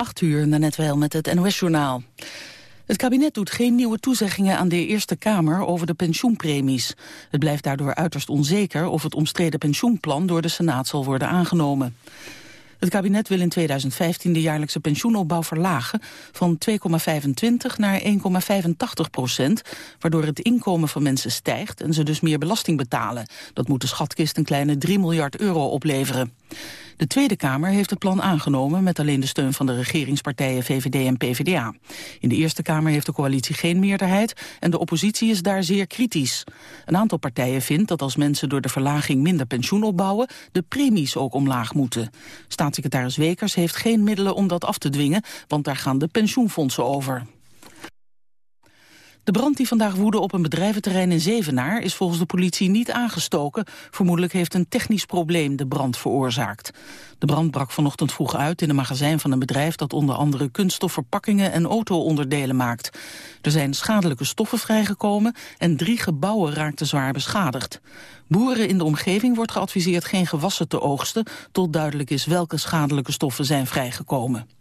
8 uur, net wel met het NOS-journaal. Het kabinet doet geen nieuwe toezeggingen aan de Eerste Kamer over de pensioenpremies. Het blijft daardoor uiterst onzeker of het omstreden pensioenplan door de Senaat zal worden aangenomen. Het kabinet wil in 2015 de jaarlijkse pensioenopbouw verlagen van 2,25 naar 1,85 procent, waardoor het inkomen van mensen stijgt en ze dus meer belasting betalen. Dat moet de schatkist een kleine 3 miljard euro opleveren. De Tweede Kamer heeft het plan aangenomen met alleen de steun van de regeringspartijen VVD en PvdA. In de Eerste Kamer heeft de coalitie geen meerderheid en de oppositie is daar zeer kritisch. Een aantal partijen vindt dat als mensen door de verlaging minder pensioen opbouwen, de premies ook omlaag moeten. Staatssecretaris Wekers heeft geen middelen om dat af te dwingen, want daar gaan de pensioenfondsen over. De brand die vandaag woedde op een bedrijventerrein in Zevenaar is volgens de politie niet aangestoken. Vermoedelijk heeft een technisch probleem de brand veroorzaakt. De brand brak vanochtend vroeg uit in een magazijn van een bedrijf dat onder andere kunststofverpakkingen en auto-onderdelen maakt. Er zijn schadelijke stoffen vrijgekomen en drie gebouwen raakten zwaar beschadigd. Boeren in de omgeving wordt geadviseerd geen gewassen te oogsten tot duidelijk is welke schadelijke stoffen zijn vrijgekomen.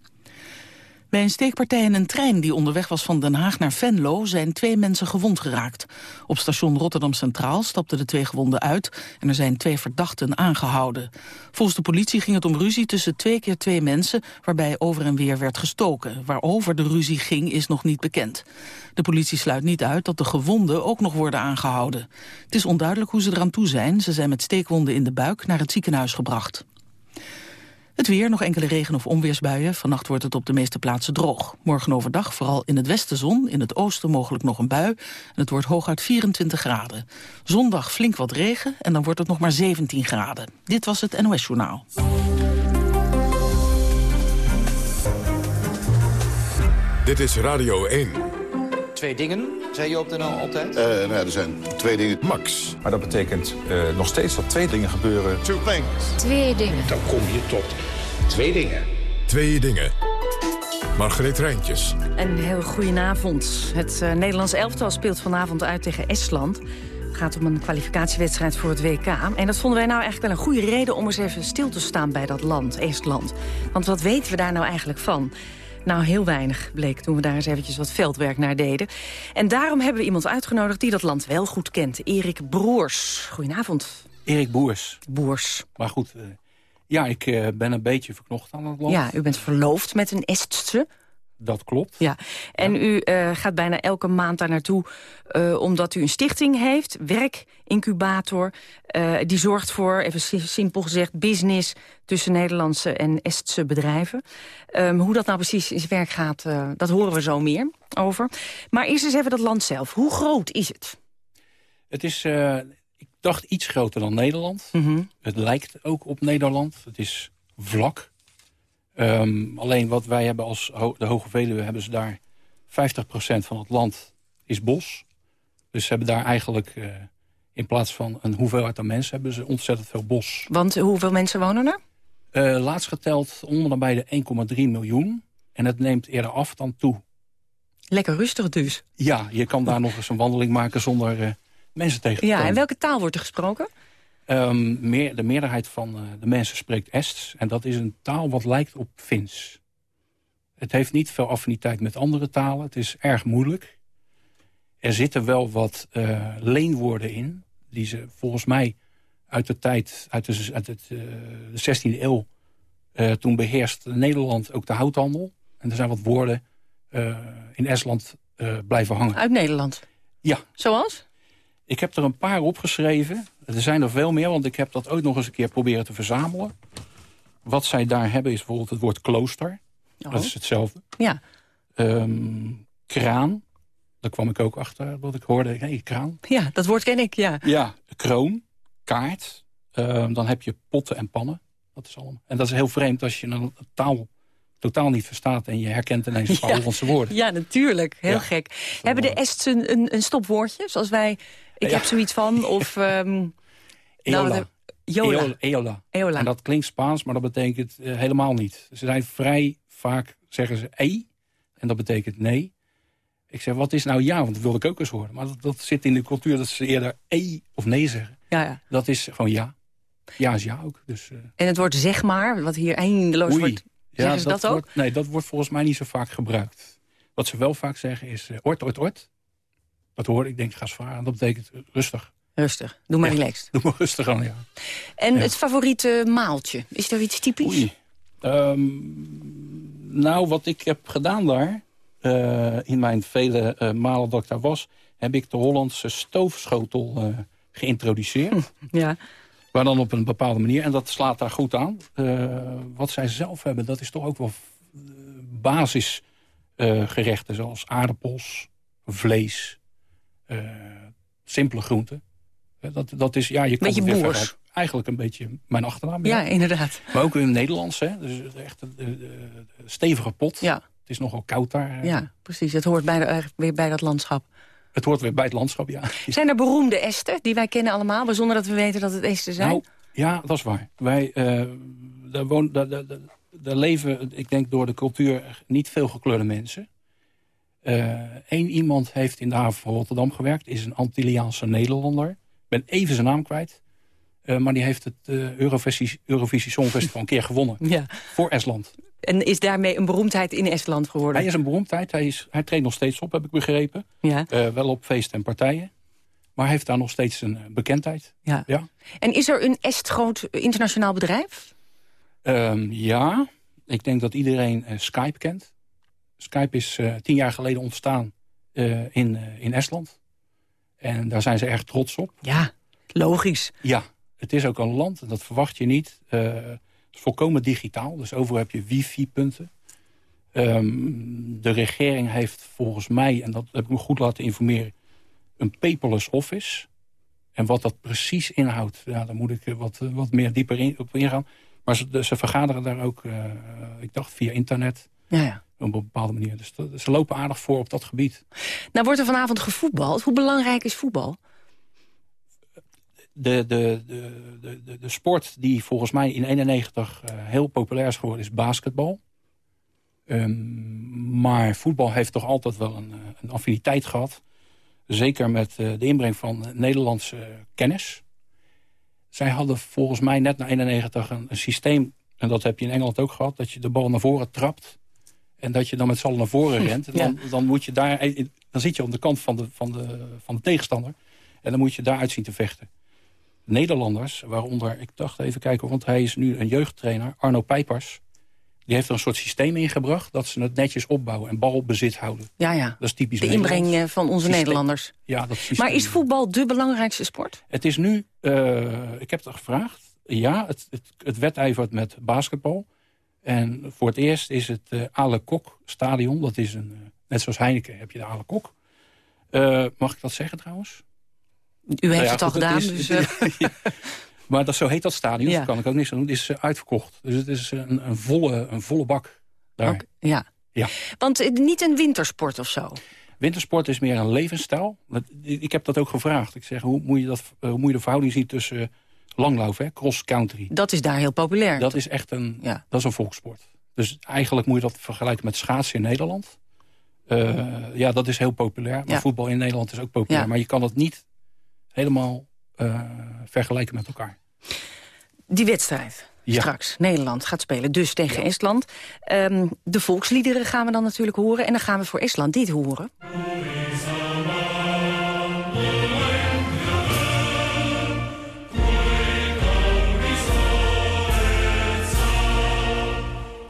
Bij een steekpartij in een trein die onderweg was van Den Haag naar Venlo zijn twee mensen gewond geraakt. Op station Rotterdam Centraal stapten de twee gewonden uit en er zijn twee verdachten aangehouden. Volgens de politie ging het om ruzie tussen twee keer twee mensen waarbij over en weer werd gestoken. Waarover de ruzie ging is nog niet bekend. De politie sluit niet uit dat de gewonden ook nog worden aangehouden. Het is onduidelijk hoe ze eraan toe zijn. Ze zijn met steekwonden in de buik naar het ziekenhuis gebracht. Het weer, nog enkele regen- of onweersbuien. Vannacht wordt het op de meeste plaatsen droog. Morgen overdag vooral in het westen zon, in het oosten mogelijk nog een bui. En het wordt hooguit 24 graden. Zondag flink wat regen en dan wordt het nog maar 17 graden. Dit was het NOS Journaal. Dit is Radio 1. Twee dingen, zei je op de NL altijd? Uh, nou ja, er zijn twee dingen. Max. Maar dat betekent uh, nog steeds dat twee dingen gebeuren. Two things. Twee dingen. Dan kom je tot twee dingen. Twee dingen. Margreet Rijntjes. Een heel goedenavond. Het uh, Nederlands elftal speelt vanavond uit tegen Estland. Het gaat om een kwalificatiewedstrijd voor het WK. En dat vonden wij nou eigenlijk wel een goede reden om eens even stil te staan bij dat land, Estland. Want wat weten we daar nou eigenlijk van? Nou, heel weinig bleek toen we daar eens eventjes wat veldwerk naar deden. En daarom hebben we iemand uitgenodigd die dat land wel goed kent. Erik Broers. Goedenavond. Erik Boers. Boers. Maar goed, uh, ja, ik uh, ben een beetje verknocht aan het land. Ja, u bent verloofd met een Estse. Dat klopt. Ja, en ja. u uh, gaat bijna elke maand daar naartoe uh, omdat u een stichting heeft, werkincubator. Uh, die zorgt voor, even simpel gezegd, business tussen Nederlandse en Estse bedrijven. Um, hoe dat nou precies in zijn werk gaat, dat horen we zo meer over. Maar eerst eens even dat land zelf. Hoe groot is het? Het is, ik dacht, iets groter dan Nederland. Mm -hmm. Het lijkt ook op Nederland. Het is vlak. Um, alleen wat wij hebben als ho de Hoge Veluwe, hebben ze daar 50% van het land is bos. Dus ze hebben daar eigenlijk, uh, in plaats van een hoeveelheid aan mensen, hebben ze ontzettend veel bos. Want hoeveel mensen wonen er? Uh, laatst geteld onder bij de 1,3 miljoen. En het neemt eerder af dan toe. Lekker rustig dus. Ja, je kan daar nog eens een wandeling maken zonder uh, mensen tegen te Ja, en welke taal wordt er gesproken? Um, meer, de meerderheid van uh, de mensen spreekt Ests. En dat is een taal wat lijkt op Fins. Het heeft niet veel affiniteit met andere talen. Het is erg moeilijk. Er zitten wel wat uh, leenwoorden in. Die ze volgens mij uit de tijd, uit de, uit het, uh, de 16e eeuw... toen beheerst Nederland ook de houthandel. En er zijn wat woorden in Estland blijven hangen. Uit Nederland? Ja. Zoals? Ik heb er een paar opgeschreven. Er zijn er veel meer, want ik heb dat ook nog eens een keer proberen te verzamelen. Wat zij daar hebben is bijvoorbeeld het woord klooster. Oh. Dat is hetzelfde. Ja. Um, kraan. Daar kwam ik ook achter, dat ik hoorde. Hey, kraan. Ja, dat woord ken ik, ja. Ja, kroon, kaart. Um, dan heb je potten en pannen. Dat is allemaal. En dat is heel vreemd als je een taal totaal niet verstaat... en je herkent ineens een paar ja. Woorden. Ja, natuurlijk. Heel ja. gek. Hebben de Ests een, een, stopwoordje? Zoals wij... Ik ja. heb zoiets van, of... Um, Eola. Nou. Eola. Eola. Eola. En dat klinkt Spaans, maar dat betekent uh, helemaal niet. Ze zijn vrij vaak, zeggen ze ei, en dat betekent nee. Ik zeg, wat is nou ja? Want dat wil ik ook eens horen. Maar dat, dat zit in de cultuur dat ze eerder ei of nee zeggen. Ja, ja. Dat is gewoon ja. Ja is ja ook. Dus, uh... En het woord zeg maar, wat hier eindeloos Oei. wordt... Ze dat, ook? Wordt, nee, dat wordt volgens mij niet zo vaak gebruikt. Wat ze wel vaak zeggen is uh, ort, ort, ort. Dat hoor ik, denk, ga zwaar. Dat betekent rustig. Rustig. Doe maar ja, relaxed. Doe maar rustig aan, ja. En het favoriete maaltje? Is er iets typisch? Oei. Um, nou, wat ik heb gedaan daar... Uh, in mijn vele uh, malen dat ik daar was... heb ik de Hollandse stoofschotel uh, geïntroduceerd. Ja. Maar dan op een bepaalde manier. En dat slaat daar goed aan. wat zij zelf hebben, dat is toch ook wel basisgerechten. zoals aardappels, vlees, simpele groenten. Dat, dat is, ja, je kan beetje boers. Eigenlijk een beetje mijn achternaam. Ja, inderdaad. Maar ook in het Nederlands. Hè? Dus echt een, een stevige pot. Ja. Het is nogal koud daar. Ja, precies. Het hoort bij de, weer bij dat landschap. Het hoort weer bij het landschap, ja. Zijn er beroemde esten die wij kennen allemaal... zonder dat we weten dat het esten zijn? Nou, ja, dat is waar. Wij, uh, daar, woon, daar, daar, daar, leven, ik denk door de cultuur, niet veel gekleurde mensen. Eén uh, iemand heeft in de haven van Rotterdam gewerkt. Is een Antilliaanse Nederlander. Ik ben even zijn naam kwijt. Uh, maar die heeft het Eurovisie, Eurovisie Songfestival een keer gewonnen. Ja. Voor Estland. En is daarmee een beroemdheid in Estland geworden? Hij is een beroemdheid. Hij, is, hij treedt nog steeds op, heb ik begrepen. Ja. Uh, wel op feesten en partijen. Maar hij heeft daar nog steeds een bekendheid. Ja. ja. En is er een Est groot internationaal bedrijf? Um, ja. Ik denk dat iedereen uh, Skype kent. Skype is uh, tien jaar geleden ontstaan in, in Estland. En daar zijn ze erg trots op. Ja, logisch. Ja, het is ook een land, dat verwacht je niet is volkomen digitaal, dus overal heb je wifi-punten. Um, de regering heeft volgens mij, en dat heb ik me goed laten informeren... een paperless office. En wat dat precies inhoudt, ja, daar moet ik wat, wat meer dieper in, op ingaan. Maar ze, ze vergaderen daar ook, uh, ik dacht, via internet... Ja, ja. Op een bepaalde manier. Dus ze lopen aardig voor op dat gebied. Nou wordt er vanavond gevoetbald. Hoe belangrijk is voetbal? De, de, de, de, de sport die volgens mij in 91 uh, heel populair is geworden is basketbal. Um, maar voetbal heeft toch altijd wel een, een affiniteit gehad. Zeker met uh, de inbreng van Nederlandse kennis. Zij hadden volgens mij net na 91 een, een, systeem... en dat heb je in Engeland ook gehad... dat je de bal naar voren trapt... en dat je dan met z'n allen naar voren rent. En dan, dan, moet je daar, dan zit je op de kant van de, van, de, van de tegenstander... en dan moet je daaruit zien te vechten. Nederlanders, waaronder, ik dacht even kijken... want hij is nu een jeugdtrainer, Arno Pijpers... die heeft er een soort systeem ingebracht... dat ze het netjes opbouwen en balbezit houden. Ja, ja. Dat is typisch De inbreng van onze systeem. Nederlanders. Ja, dat systeem. Maar is voetbal de belangrijkste sport? Het is nu, uh, ik heb het gevraagd... ja, het, het, het wedijvert met basketbal... En voor het eerst is het uh, Ale Kok stadion. Dat is een, uh, net zoals Heineken heb je de Ale Kok. Uh, mag ik dat zeggen trouwens? U heeft nou ja, het al goed, gedaan. Is, dus, ja. maar dat, zo heet dat stadion, ja. daar kan ik ook niks aan doen. Het is uh, uitverkocht. Dus het is een, een, volle, een volle bak daar. Ook, ja. ja. Want uh, niet een wintersport of zo? Wintersport is meer een levensstijl. Ik heb dat ook gevraagd. Ik zeg, hoe moet je, dat, hoe moet je de verhouding zien tussen langloop, cross-country? Dat is daar heel populair. Dat is echt een, ja. dat is een volkssport. Dus eigenlijk moet je dat vergelijken met schaatsen in Nederland. Uh, ja, dat is heel populair. Maar voetbal in Nederland is ook populair. Maar je kan het niet helemaal uh, vergelijken met elkaar. Die wedstrijd ja. straks. Nederland gaat spelen dus tegen ja. Estland. Um, de volksliederen gaan we dan natuurlijk horen. En dan gaan we voor Estland dit horen.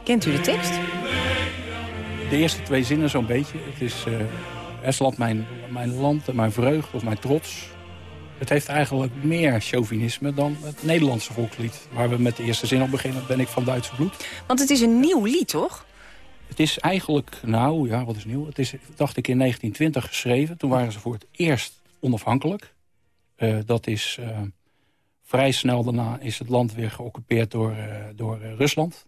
Kent u de tekst? De eerste twee zinnen zo'n beetje. Het is uh, Estland mijn, mijn land en mijn vreugde of mijn trots. Het heeft eigenlijk meer chauvinisme dan het Nederlandse volkslied. Waar we met de eerste zin op beginnen, ben ik van Duitse bloed. Want het is een nieuw lied, toch? Het is eigenlijk, nou ja, wat is nieuw? Het is, dacht ik, in 1920 geschreven. Toen waren ze voor het eerst onafhankelijk. Uh, dat is uh, vrij snel daarna is het land weer geoccupeerd door, uh, door Rusland.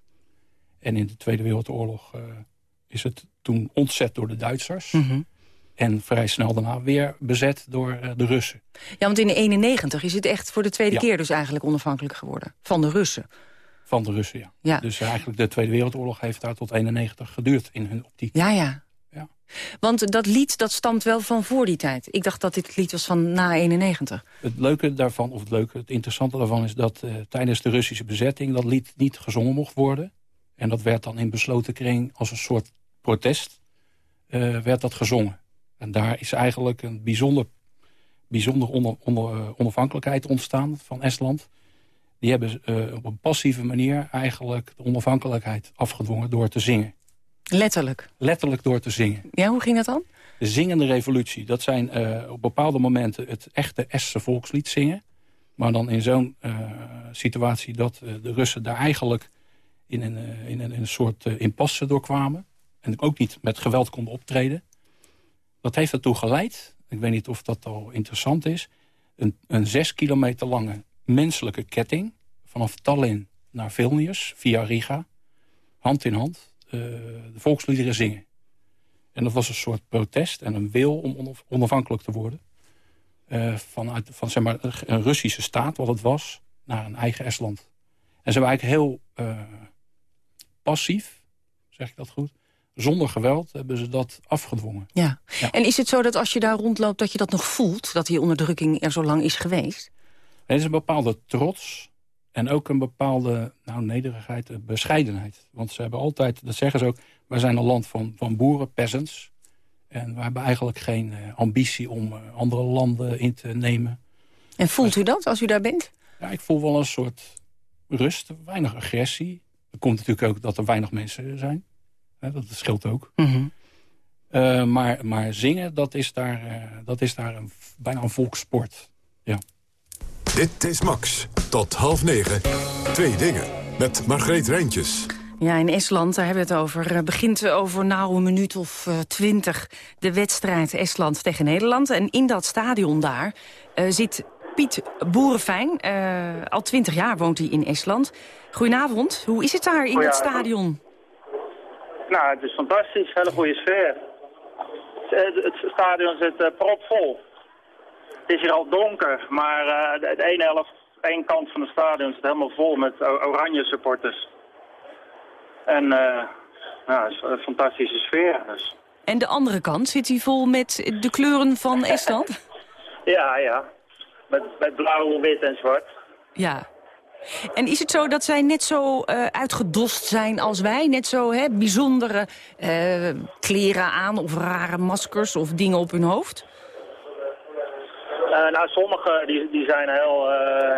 En in de Tweede Wereldoorlog is het toen ontzet door de Duitsers. Mm -hmm. En vrij snel daarna weer bezet door uh, de Russen. Ja, want in de 91 is het echt voor de tweede ja. keer dus eigenlijk onafhankelijk geworden. Van de Russen. Van de Russen, ja. ja. Dus eigenlijk de Tweede Wereldoorlog heeft daar tot 91 geduurd in hun optiek. Ja, ja. ja. Want dat lied dat stamt wel van voor die tijd. Ik dacht dat dit lied was van na 91. Het leuke daarvan, of het leuke, het interessante daarvan is dat uh, tijdens de Russische bezetting dat lied niet gezongen mocht worden. En dat werd dan in besloten kring als een soort protest uh, werd dat gezongen. En daar is eigenlijk een bijzonder, bijzonder onder, onder, uh, onafhankelijkheid ontstaan van Estland. Die hebben uh, op een passieve manier eigenlijk de onafhankelijkheid afgedwongen door te zingen. Letterlijk? Letterlijk door te zingen. Ja, hoe ging dat dan? De zingende revolutie. Dat zijn op bepaalde momenten het echte Estse volkslied zingen. Maar dan in zo'n situatie dat de Russen daar eigenlijk in een, in een, in een soort impasse doorkwamen en ook niet met geweld konden optreden. Dat heeft ertoe geleid, ik weet niet of dat al interessant is... een, zes kilometer lange menselijke ketting... vanaf Tallinn naar Vilnius, via Riga, hand in hand... Uh, de volksliederen zingen. En dat was een soort protest en een wil om onafhankelijk te worden. Uh, vanuit van, zeg maar, een Russische staat, wat het was, naar een eigen Estland. En ze waren eigenlijk heel uh, passief, zeg ik dat goed zonder geweld hebben ze dat afgedwongen. Ja. En is het zo dat als je daar rondloopt dat je dat nog voelt... dat die onderdrukking er zo lang is geweest? Er is een bepaalde trots en ook een bepaalde nou, nederigheid, eh, bescheidenheid. Want ze hebben altijd, dat zeggen ze ook... wij zijn een land van, van boeren, peasants. En we hebben eigenlijk geen uh, ambitie om uh, andere landen in te nemen. En voelt u dat als u daar bent? Ja, ik voel wel een soort rust, weinig agressie. Er komt natuurlijk ook dat er weinig mensen zijn. Dat scheelt ook. Mm uh, maar, maar zingen, dat is daar, uh, dat is daar een, bijna een volkssport. Ja. Dit is Max. Tot half negen. Twee dingen. Met Margreet Rijntjes. Ja, in Estland, daar hebben we het over. Uh, begint over nou een minuut of twintig de wedstrijd Estland tegen Nederland. En in dat stadion daar zit Piet Boerenfijn. al twintig jaar woont hij in Estland. Goedenavond, hoe is het daar in het stadion? Nou, het is fantastisch. Hele goede sfeer. Het, stadion zit uh, propvol. Het is hier al donker, maar uh, de, ene helft, één kant van het stadion zit helemaal vol met oranje supporters. En uh, nou, het is een fantastische sfeer. Dus. En de andere kant, zit hij vol met de kleuren van Estland? ja, ja. Met, met blauw, wit en zwart. Ja. En is het zo dat zij net zo uh, uitgedost zijn als wij? Net zo hè, bijzondere uh, kleren aan of rare maskers of dingen op hun hoofd? Uh, nou, sommige die, die zijn heel,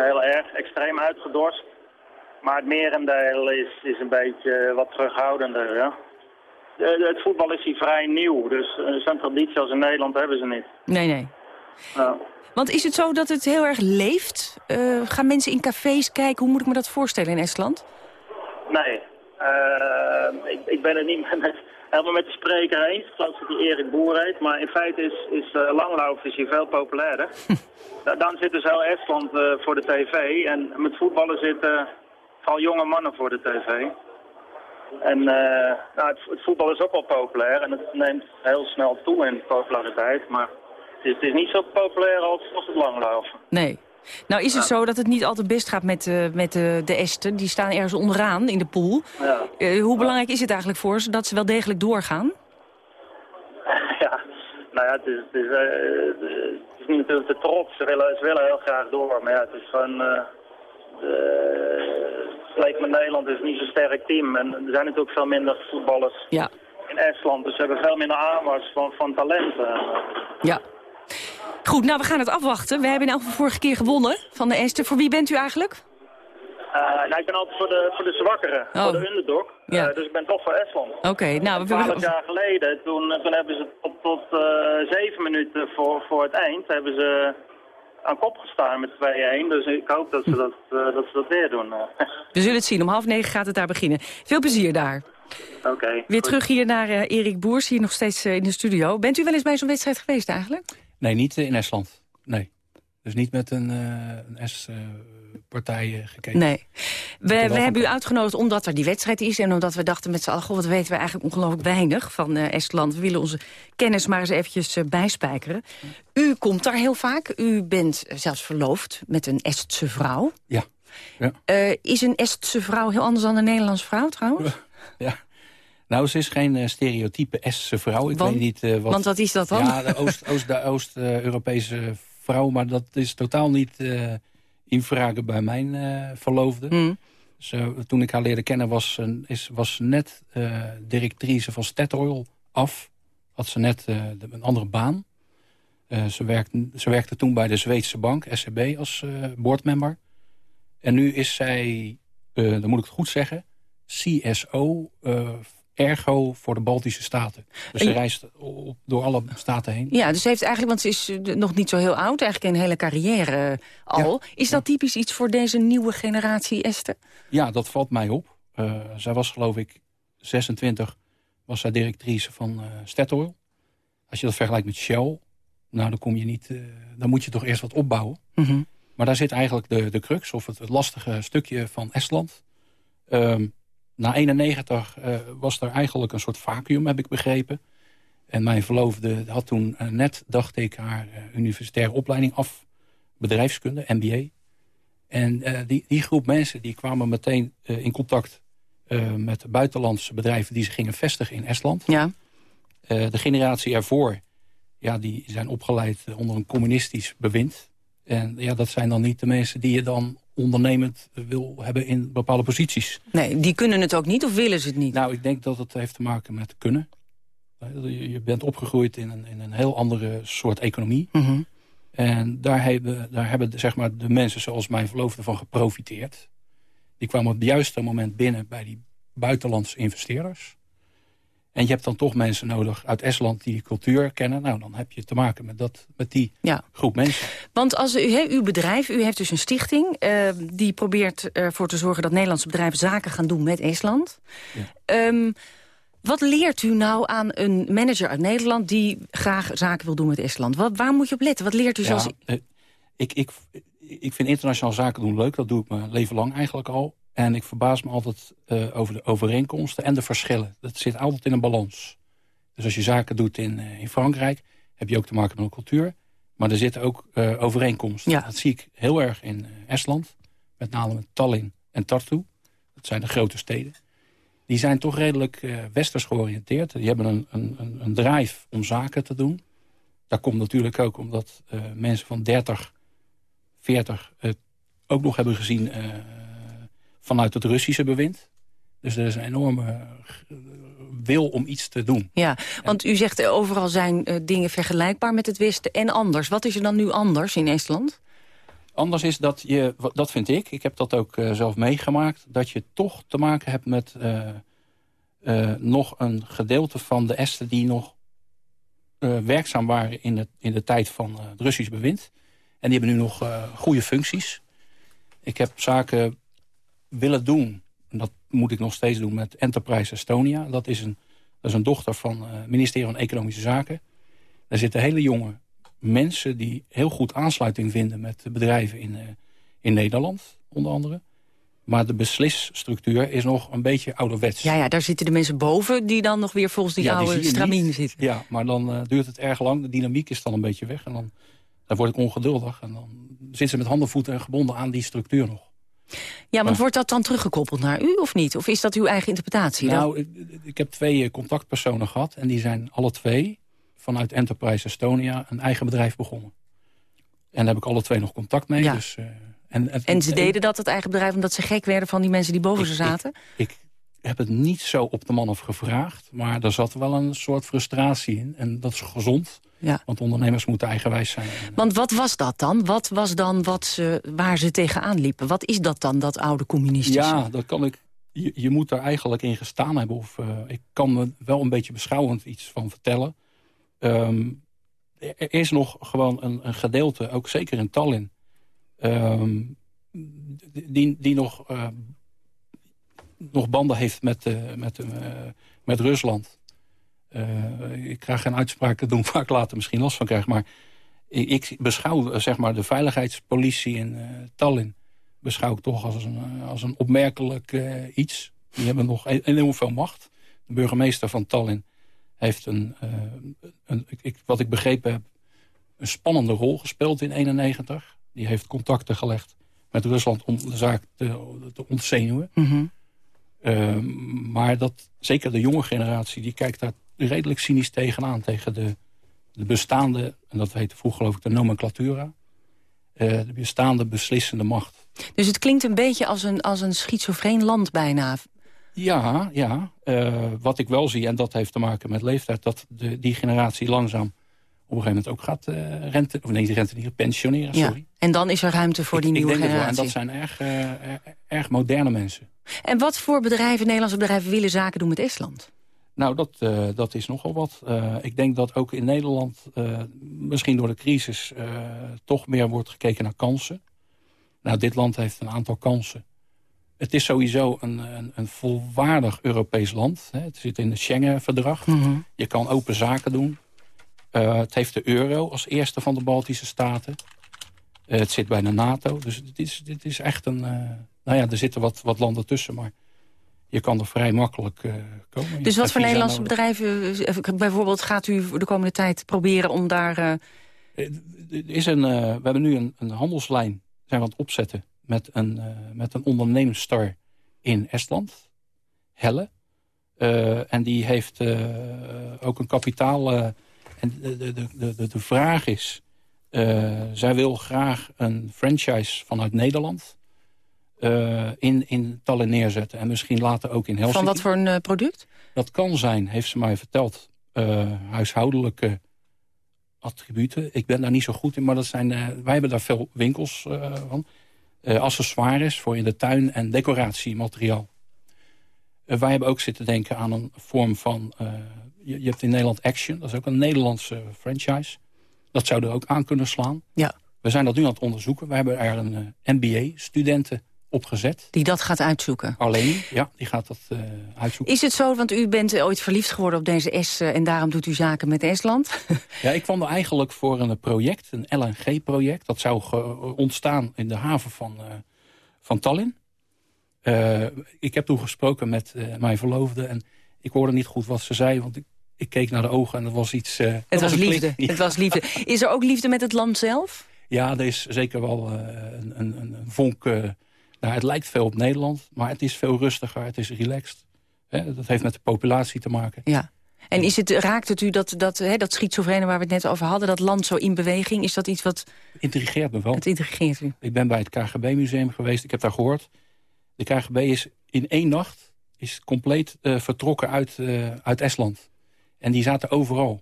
heel erg extreem uitgedorst. Maar het merendeel is, is een beetje wat terughoudender, ja. De, het voetbal is hier vrij nieuw, dus zo'n traditie als in Nederland hebben ze niet. Nee, nee. Want is het zo dat het heel erg leeft? Uh, gaan mensen in cafés kijken? Hoe moet ik me dat voorstellen in Estland? Nee. Uh, ik, ik, ben het niet met, helemaal met de spreker eens. Ik geloof dat hij Erik Boer heet. Maar in feite is, is uh, langlauf is hier veel populairder. Dan zit dus heel Estland voor de tv. En met voetballen zitten vooral jonge mannen voor de tv. En nou, het, het voetbal is ook wel populair. En het neemt heel snel toe in populariteit. Maar het is niet zo populair als, als het langlaufen. Nee. Nou is het zo dat het niet altijd best gaat met, uh, met de, de Esten. Die staan ergens onderaan in de pool. Ja. Uh, hoe belangrijk is het eigenlijk voor ze dat ze wel degelijk doorgaan? ja, nou ja, het is, het is, uh, het is niet natuurlijk te trots. Ze willen, ze willen heel graag door. Maar ja, het is gewoon... het met Nederland is niet zo'n sterk team. En er zijn natuurlijk veel minder voetballers ja. in Estland. Dus ze hebben veel minder aanwas van, van talenten. Ja, Goed, nou, we gaan het afwachten. We hebben in elk geval vorige keer gewonnen van de Esther. Voor wie bent u eigenlijk? Uh, nou, ik ben altijd voor de, voor de zwakkeren, oh. voor de underdog. Ja. Uh, dus ik ben toch voor Estland. Oké, okay, nou... We... Twaalf jaar geleden, toen, toen hebben ze tot, tot uh, zeven minuten voor, voor het eind... hebben ze aan kop gestaan met 2-1. Dus ik hoop dat ze dat, dat, ze dat weer doen. we zullen het zien. Om half negen gaat het daar beginnen. Veel plezier daar. Oké. Okay, weer goed. terug hier naar Erik Boers, hier nog steeds in de studio. Bent u wel eens bij zo'n wedstrijd geweest eigenlijk? Nee, niet in Estland. Nee. Dus niet met een, uh, een S-partij uh, gekeken. Nee. We, we hebben u uitgenodigd omdat er die wedstrijd is... en omdat we dachten met z'n allen... Goh, wat weten we eigenlijk ongelooflijk weinig van Estland. We willen onze kennis maar eens eventjes bijspijkeren. U komt daar heel vaak. U bent zelfs verloofd met een Estse vrouw. Ja. ja. is een Estse vrouw heel anders dan een Nederlandse vrouw trouwens? Ja. Nou, ze is geen uh, stereotype Estse vrouw. Ik want, weet niet uh, wat... Want wat is dat dan? Ja, de Oost-Europese Oost, uh, vrouw. Maar dat is totaal niet in vragen bij mijn verloofde. Mm. Ze, toen ik haar leerde kennen was, ze- was net eh, directrice van Statoil af. Had ze net eh, een andere baan. Eh, ze, werkte, ze werkte toen bij de Zweedse bank, SCB, als eh boardmember. En nu is zij, eh, dan moet ik het goed zeggen... CSO, eh, ergo voor de Baltische Staten. Dus ze reist op, door alle staten heen. Ja, dus heeft eigenlijk, want ze is eh, nog niet zo heel oud, eigenlijk een hele carrière eh, al. Is dat typisch iets voor deze nieuwe generatie, Esther? Ja, dat valt mij op. Eh, zij was geloof ik 26, was zij directrice van eh Statoil. Als je dat vergelijkt met Shell, nou dan kom je niet, dan moet je toch eerst wat opbouwen. Mhm. Maar daar zit eigenlijk de, de crux, of het, het lastige stukje van Estland. Ehm, na 91 eh, was er eigenlijk een soort vacuüm, heb ik begrepen. En mijn verloofde had toen eh, net, dacht ik, haar eh, universitaire opleiding af. Bedrijfskunde, MBA. En die, die groep mensen die kwamen meteen in contact met buitenlandse bedrijven... die zich gingen vestigen in Estland. Ja. De generatie ervoor, ja, die zijn opgeleid onder een communistisch bewind. En ja, dat zijn dan niet de mensen die je dan ondernemend wil hebben in bepaalde posities. Nee, die kunnen het ook niet of willen ze het niet? Nou, ik denk dat het heeft te maken met kunnen. Eh, Je bent opgegroeid in een, in een heel andere soort economie. Mhm. En daar hebben, daar hebben zeg maar, de mensen zoals mijn verloofde van geprofiteerd. Die kwamen op het juiste moment binnen bij die buitenlandse investeerders. En je hebt dan toch mensen nodig uit Estland die cultuur kennen. Nou, dan heb je te maken met, dat, met die Ja. groep mensen. Want als u, uw bedrijf, u heeft dus een stichting... eh, die probeert ervoor te zorgen dat Nederlandse bedrijven zaken gaan doen met Estland. Ehm, wat leert u nou aan een manager uit Nederland... die graag zaken wil doen met Estland? Wat, waar moet je op letten? Wat leert u Ja, zoals... eh, ik, ik, ik vind internationaal zaken doen leuk. Dat doe ik mijn leven lang eigenlijk al. En ik verbaas me altijd eh, over de overeenkomsten en de verschillen. Dat zit altijd in een balans. Dus als je zaken doet in, eh, in Frankrijk... heb je ook te maken met een cultuur. Maar er zitten ook eh, overeenkomsten. Ja. Dat zie ik heel erg in Estland. Met name Tallinn en Tartu. Dat zijn de grote steden. Die zijn toch redelijk westers georiënteerd. Die hebben een, een, een, een drive om zaken te doen. Dat komt natuurlijk ook omdat mensen van 30, 40 het ook nog hebben gezien vanuit het Russische bewind. Dus er is een enorme eh, wil om iets te doen. Ja, want u zegt eh, overal zijn eh, dingen vergelijkbaar met het Westen en anders. Wat is er dan nu anders in Estland? Anders is dat je, dat vind ik, ik heb dat ook zelf meegemaakt... dat je toch te maken hebt met nog een gedeelte van de Esten... die nog werkzaam waren in de, in de tijd van het Russisch bewind. En die hebben nu nog goede functies. Ik heb zaken willen doen, en dat moet ik nog steeds doen... met Enterprise Estonia. Dat is een, dat is een dochter van eh, het ministerie van Economische Zaken. Daar zitten hele jonge mensen die heel goed aansluiting vinden... met bedrijven in, eh, in Nederland, onder andere. Maar de beslisstructuur is nog een beetje ouderwets. Ja, ja, daar zitten de mensen boven die dan nog weer volgens die Ja, oude stramien niet. zitten. Ja, maar dan eh, duurt het erg lang. De dynamiek is dan een beetje weg. En dan, dan word ik ongeduldig. En dan zitten ze met handen, voeten en gebonden aan die structuur nog. Ja, want wordt dat dan teruggekoppeld naar u of niet? Of is dat uw eigen interpretatie? Nou, ik, ik heb twee eh, contactpersonen gehad. En die zijn alle twee vanuit Enterprise Estonia een eigen bedrijf begonnen. En daar heb ik alle twee nog contact mee. Ja. Dus, eh, en, en, En ze deden dat, het eigen bedrijf, omdat ze gek werden van die mensen die boven Ik- ze zaten? Ik heb het niet zo op de man af gevraagd. Maar er zat wel een soort frustratie in. En dat is gezond. Ja. Want ondernemers moeten eigenwijs zijn. Want wat was dat dan? Wat was dan wat ze, waar ze tegenaan liepen? Wat is dat dan, dat oude communistische? Ja, dat kan ik. Je, je moet er eigenlijk in gestaan hebben. Of eh, ik kan me wel een beetje beschouwend iets van vertellen. Ehm, er is nog gewoon een, een gedeelte, ook zeker in Tallinn, ehm, die, die nog, eh, nog banden heeft met, eh, met, eh, met Rusland. Eh, ik ga geen uitspraken doen waar ik later misschien last van krijg. Maar ik, beschouw zeg maar, de veiligheidspolitie in Tallinn beschouw ik toch als een, als een opmerkelijk iets. Die hebben nog e- enorm veel macht. De burgemeester van Tallinn heeft een, een ik, wat ik begrepen heb, een spannende rol gespeeld in 91. Die heeft contacten gelegd met Rusland om de zaak te, te ontzenuwen. Mhm. Eh, maar dat, zeker de jonge generatie, die kijkt daar redelijk cynisch tegenaan. Tegen de, de bestaande, en dat heette vroeger geloof ik de nomenclatura. de bestaande beslissende macht. Dus het klinkt een beetje als een, als een schizofreen land bijna. Ja, ja. wat ik wel zie, en dat heeft te maken met leeftijd... dat de, die generatie langzaam op een gegeven moment ook gaat uh, rente... of nee, rente niet, pensioneren, sorry. Ja. En dan is er ruimte voor die nieuwe generatie. en dat zijn erg, erg moderne mensen. En wat voor bedrijven, Nederlandse bedrijven, willen zaken doen met Estland? Nou, dat, uh, dat is nogal wat. ik denk dat ook in Nederland, misschien door de crisis... toch meer wordt gekeken naar kansen. Nou, dit land heeft een aantal kansen. Het is sowieso een, een, een volwaardig Europees land. Hè. Het zit in het Schengen-verdrag. Mhm. Je kan open zaken doen. Het heeft de euro als eerste van de Baltische staten. Uh, het zit bij de NATO. Dus dit is, dit is echt een... Uh, nou ja, er zitten wat, wat landen tussen, maar je kan er vrij makkelijk komen. Dus wat voor Nederlandse bedrijven... bijvoorbeeld gaat u de komende tijd proberen om daar... Is een, we hebben nu een, een handelslijn zijn we aan het opzetten... met een, met een ondernemersstar in Estland, Helle. en die heeft ook een kapitaal en de, de, de, de vraag is... Uh, zij wil graag een franchise vanuit Nederland... Uh, in, in Tallinn neerzetten. En misschien later ook in Helsinki. Van wat voor een uh, product? Dat kan zijn, heeft ze mij verteld, huishoudelijke attributen. Ik ben daar niet zo goed in, maar dat zijn, wij hebben daar veel winkels van. accessoires voor in de tuin en decoratiemateriaal. wij hebben ook zitten denken aan een vorm van je, je, hebt in Nederland Action, dat is ook een Nederlandse franchise. Dat zou er ook aan kunnen slaan. Ja. We zijn dat nu aan het onderzoeken. We hebben er een eh, MBA-studenten opgezet. Die dat gaat uitzoeken? Alleen, ja, die gaat dat uh, uitzoeken. Is het zo, want u bent ooit verliefd geworden op deze S... En daarom doet u zaken met Estland? ja, ik kwam er eigenlijk voor een project, een LNG-project. Dat zou ontstaan in de haven van, van Tallinn. ik heb toen gesproken met mijn verloofde... en ik hoorde niet goed wat ze zei, want ik ik keek naar de ogen en het was iets... Uh, het was, liefde. Het was liefde. Is er ook liefde met het land zelf? Ja, er is zeker wel uh, een, een, een, vonk... Uh, nou, het lijkt veel op Nederland, maar het is veel rustiger. Het is relaxed. Hè? Dat heeft met de populatie te maken. Ja. En is het, raakt het u dat, dat, hè, dat schizofrene waar we het net over hadden... dat land zo in beweging, is dat iets wat... Het intrigeert me wel. Het intrigeert u. Ik ben bij het KGB-museum geweest, ik heb daar gehoord. De KGB is in één nacht is compleet vertrokken uit, uit Estland. En die zaten overal.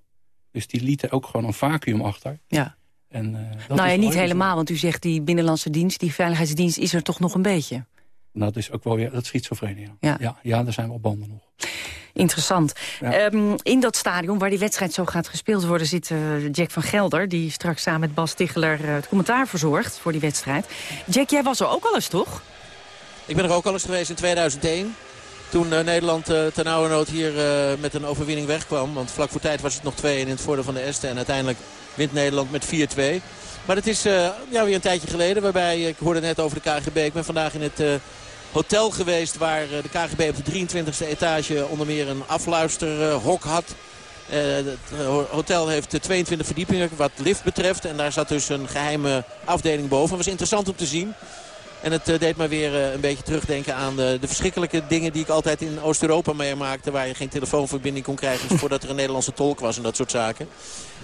Dus die lieten ook gewoon een vacuüm achter. Ja. En, uh, dat nou ja, niet helemaal, want u zegt die binnenlandse dienst, die veiligheidsdienst is er toch nog een beetje. Nou, dat is ook wel weer, dat schizofrenie. Ja. Ja. ja, ja daar zijn wel banden nog. Interessant. Ja. Um, in dat stadion waar die wedstrijd zo gaat gespeeld worden... zit uh, Jack van Gelder, die straks samen met Bas Ticheler... Uh, het commentaar verzorgt voor die wedstrijd. Jack, jij was er ook al eens, toch? Ik ben er ook al eens geweest in 2001. Toen uh, Nederland uh, ten nood hier uh, met een overwinning wegkwam. Want vlak voor tijd was het nog 2 in het voordeel van de Esten. En uiteindelijk wint Nederland met 4-2. Maar het is ja, weer een tijdje geleden. Waarbij, ik hoorde net over de KGB. Ik ben vandaag in het hotel geweest waar de KGB op de 23e etage onder meer een afluisterhok had. het hotel heeft 22 verdiepingen wat lift betreft. En daar zat dus een geheime afdeling boven. Het was interessant om te zien. En het uh, deed me weer uh, een beetje terugdenken aan de, de, verschrikkelijke dingen die ik altijd in Oost-Europa meemaakte. Waar je geen telefoonverbinding kon krijgen voordat er een Nederlandse tolk was en dat soort zaken.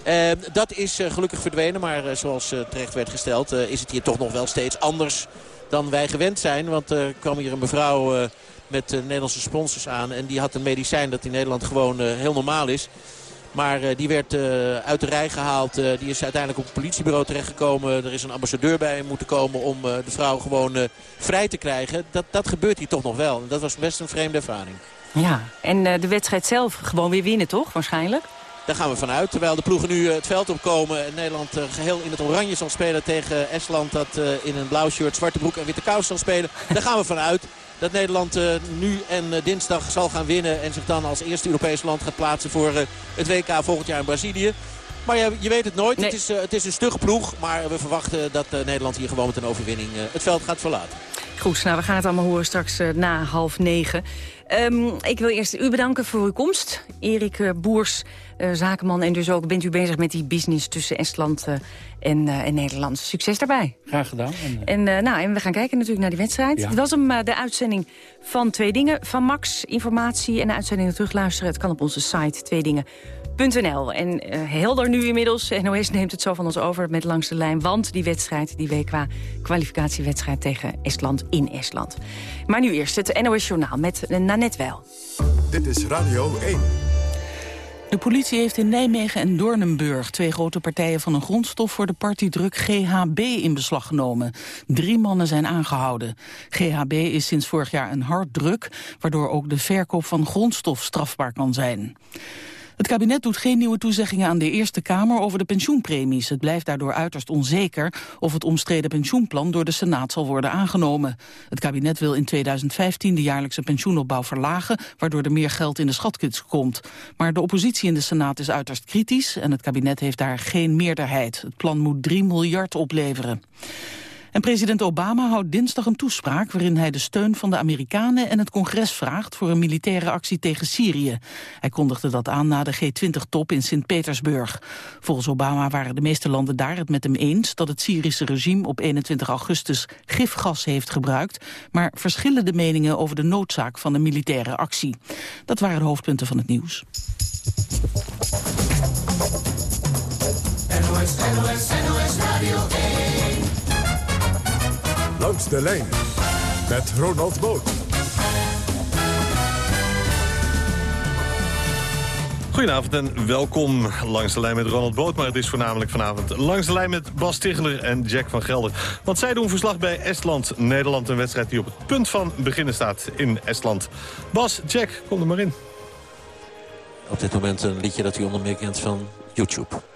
Uh, dat is gelukkig verdwenen, maar zoals terecht werd gesteld is het hier toch nog wel steeds anders dan wij gewend zijn. Want er kwam hier een mevrouw met Nederlandse sponsors aan en die had een medicijn dat in Nederland gewoon heel normaal is. Maar uh, die werd uh, uit de rij gehaald. Uh, die is uiteindelijk op het politiebureau terechtgekomen. Er is een ambassadeur bij moeten komen om de vrouw gewoon vrij te krijgen. Dat, dat gebeurt hier toch nog wel. Dat was best een vreemde ervaring. Ja, en de wedstrijd zelf gewoon weer winnen toch waarschijnlijk? Daar gaan we vanuit. Terwijl de ploegen nu het veld opkomen. En Nederland geheel in het oranje zal spelen tegen Estland. Dat in een blauw shirt, zwarte broek en witte kous zal spelen. Daar gaan we vanuit dat Nederland uh, nu en uh, dinsdag zal gaan winnen. En zich dan als eerste Europese land gaat plaatsen voor uh, het WK volgend jaar in Brazilië. Maar ja, je weet het nooit. Nee. Het, is, het is een stug ploeg. Maar we verwachten dat Nederland hier gewoon met een overwinning het veld gaat verlaten. Goed, nou we gaan het allemaal horen straks na half negen. Um, ik wil eerst u bedanken voor uw komst. Erik Boers, zakenman en dus ook bent u bezig met die business tussen Estland en, en Nederland. Succes daarbij. Graag gedaan. En, en, nou, en we gaan kijken natuurlijk naar die wedstrijd. Ja. Het was hem de uitzending van Twee Dingen van Max. Informatie en de uitzendingen terugluisteren. Het kan op onze site tweedingen NOS.nl. En uh, helder nu inmiddels, NOS neemt het zo van ons over met langs de lijn... want die wedstrijd, die WK-kwalificatiewedstrijd tegen Estland in Estland. Maar nu eerst het NOS Journaal met Nanette Wel. Dit is Radio 1. De politie heeft in Nijmegen en Doornenburg twee grote partijen van een grondstof voor de partydruk GHB in beslag genomen. Drie mannen zijn aangehouden. GHB is sinds vorig jaar een harddruk, waardoor ook de verkoop van grondstof strafbaar kan zijn. Het kabinet doet geen nieuwe toezeggingen aan de Eerste Kamer over de pensioenpremies. Het blijft daardoor uiterst onzeker of het omstreden pensioenplan door de Senaat zal worden aangenomen. Het kabinet wil in 2015 de jaarlijkse pensioenopbouw verlagen, waardoor er meer geld in de schatkist komt. Maar de oppositie in de Senaat is uiterst kritisch en het kabinet heeft daar geen meerderheid. Het plan moet 3 miljard opleveren. En president Obama houdt dinsdag een toespraak waarin hij de steun van de Amerikanen en het congres vraagt voor een militaire actie tegen Syrië. Hij kondigde dat aan na de G20-top in Sint-Petersburg. Volgens Obama waren de meeste landen daar het met hem eens dat het Syrische regime op 21 augustus gifgas heeft gebruikt, maar verschillen de meningen over de noodzaak van een militaire actie. Dat waren de hoofdpunten van het nieuws. NOS, NOS, NOS Radio Langs de lijn met Ronald Boot. Goedenavond en welkom langs de lijn met Ronald Boot. Maar het is voornamelijk vanavond langs de lijn met Bas Ticheler en Jack van Gelder. Want zij doen verslag bij Estland, Nederland. Een wedstrijd die op het punt van beginnen staat in Estland. Bas, Jack, kom er maar in. Op dit moment een liedje dat u onder meer kent van YouTube.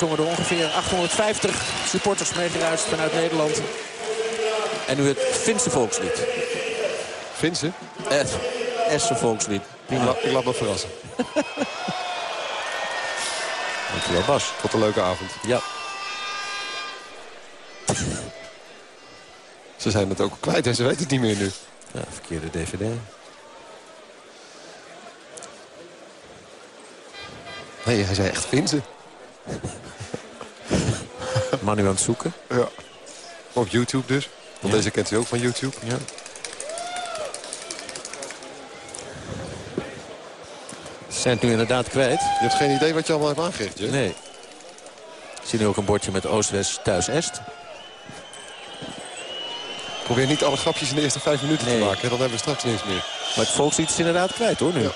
Meegezongen door ongeveer 850 supporters meegeruist vanuit Nederland. En nu het Finse volkslied. Finse? Het Estse volkslied. Ik, ik laat me verrassen. Dankjewel Bas. Tot een leuke avond. Ja. ze zijn het ook kwijt en ze weten het niet meer nu. Ja, verkeerde dvd. Nee, hij zei echt Finse. Manu aan het zoeken. Ja. Op YouTube dus. Want deze kent u ook van YouTube. Ja. Ze zijn het nu inderdaad kwijt. Je hebt geen idee wat je allemaal hebt aangericht, hè? Nee. Ik zie nu ook een bordje met Oost-West, Thuis-Est. Probeer niet alle grapjes in de eerste vijf minuten te maken. Dan hebben we straks niks meer. Maar het volkslied is inderdaad kwijt, hoor, nu. Ja.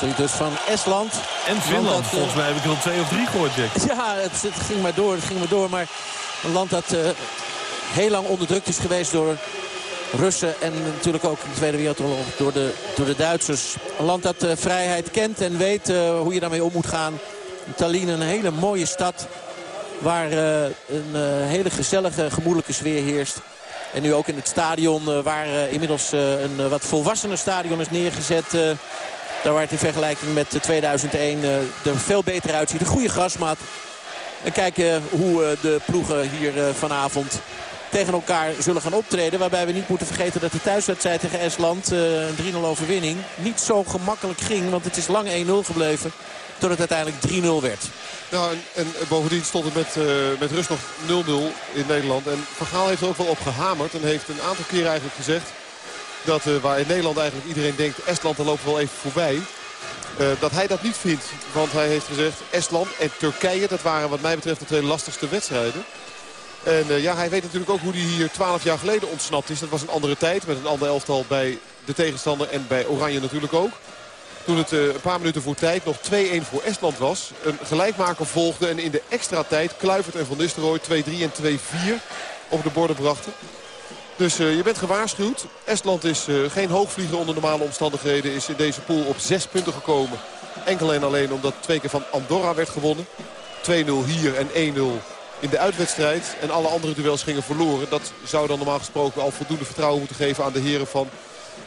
Dus van Estland. En Finland. Volgens mij heb ik er al twee of drie gehoord, Jack. Ja, het, het, ging maar door, het ging maar door. Maar een land dat uh, heel lang onderdrukt is geweest door Russen. En natuurlijk ook in de Tweede Wereldoorlog door de, door de Duitsers. Een land dat uh, vrijheid kent en weet uh, hoe je daarmee om moet gaan. Tallinn, een hele mooie stad. Waar een hele gezellige, gemoedelijke sfeer heerst. En nu ook in het stadion waar inmiddels een wat volwassener stadion is neergezet... Daar waar het in vergelijking met 2001 uh, er veel beter uitziet. De goede grasmat. En kijken hoe de ploegen hier vanavond tegen elkaar zullen gaan optreden. Waarbij we niet moeten vergeten dat de thuiswedstrijd tegen Estland, een 3-0 overwinning, niet zo gemakkelijk ging. Want het is lang 1-0 gebleven tot het uiteindelijk 3-0 werd. En, en, bovendien stond het met, uh, met rust nog 0-0 in Nederland. En Van Gaal heeft er ook wel op gehamerd. En heeft een aantal keer eigenlijk gezegd dat uh, waar in Nederland eigenlijk iedereen denkt... Estland, er loopt wel even voorbij. Uh, dat hij dat niet vindt. Want hij heeft gezegd, Estland en Turkije... dat waren wat mij betreft de twee lastigste wedstrijden. En uh, ja, hij weet natuurlijk ook hoe hij hier 12 jaar geleden ontsnapt is. Dat was een andere tijd met een ander elftal bij de tegenstander en bij Oranje natuurlijk ook. Toen het een paar minuten voor tijd nog 2-1 voor Estland was. Een gelijkmaker volgde en in de extra tijd Kluivert en Van Nistelrooy 2-3 en 2-4 op de borden brachten. Dus uh, je bent gewaarschuwd. Estland is uh, geen hoogvlieger onder normale omstandigheden. Is in deze pool op zes punten gekomen. Enkel en alleen omdat twee keer van Andorra werd gewonnen. 2-0 hier en 1-0 in de uitwedstrijd. En alle andere duels gingen verloren. Dat zou dan normaal gesproken al voldoende vertrouwen moeten geven aan de heren van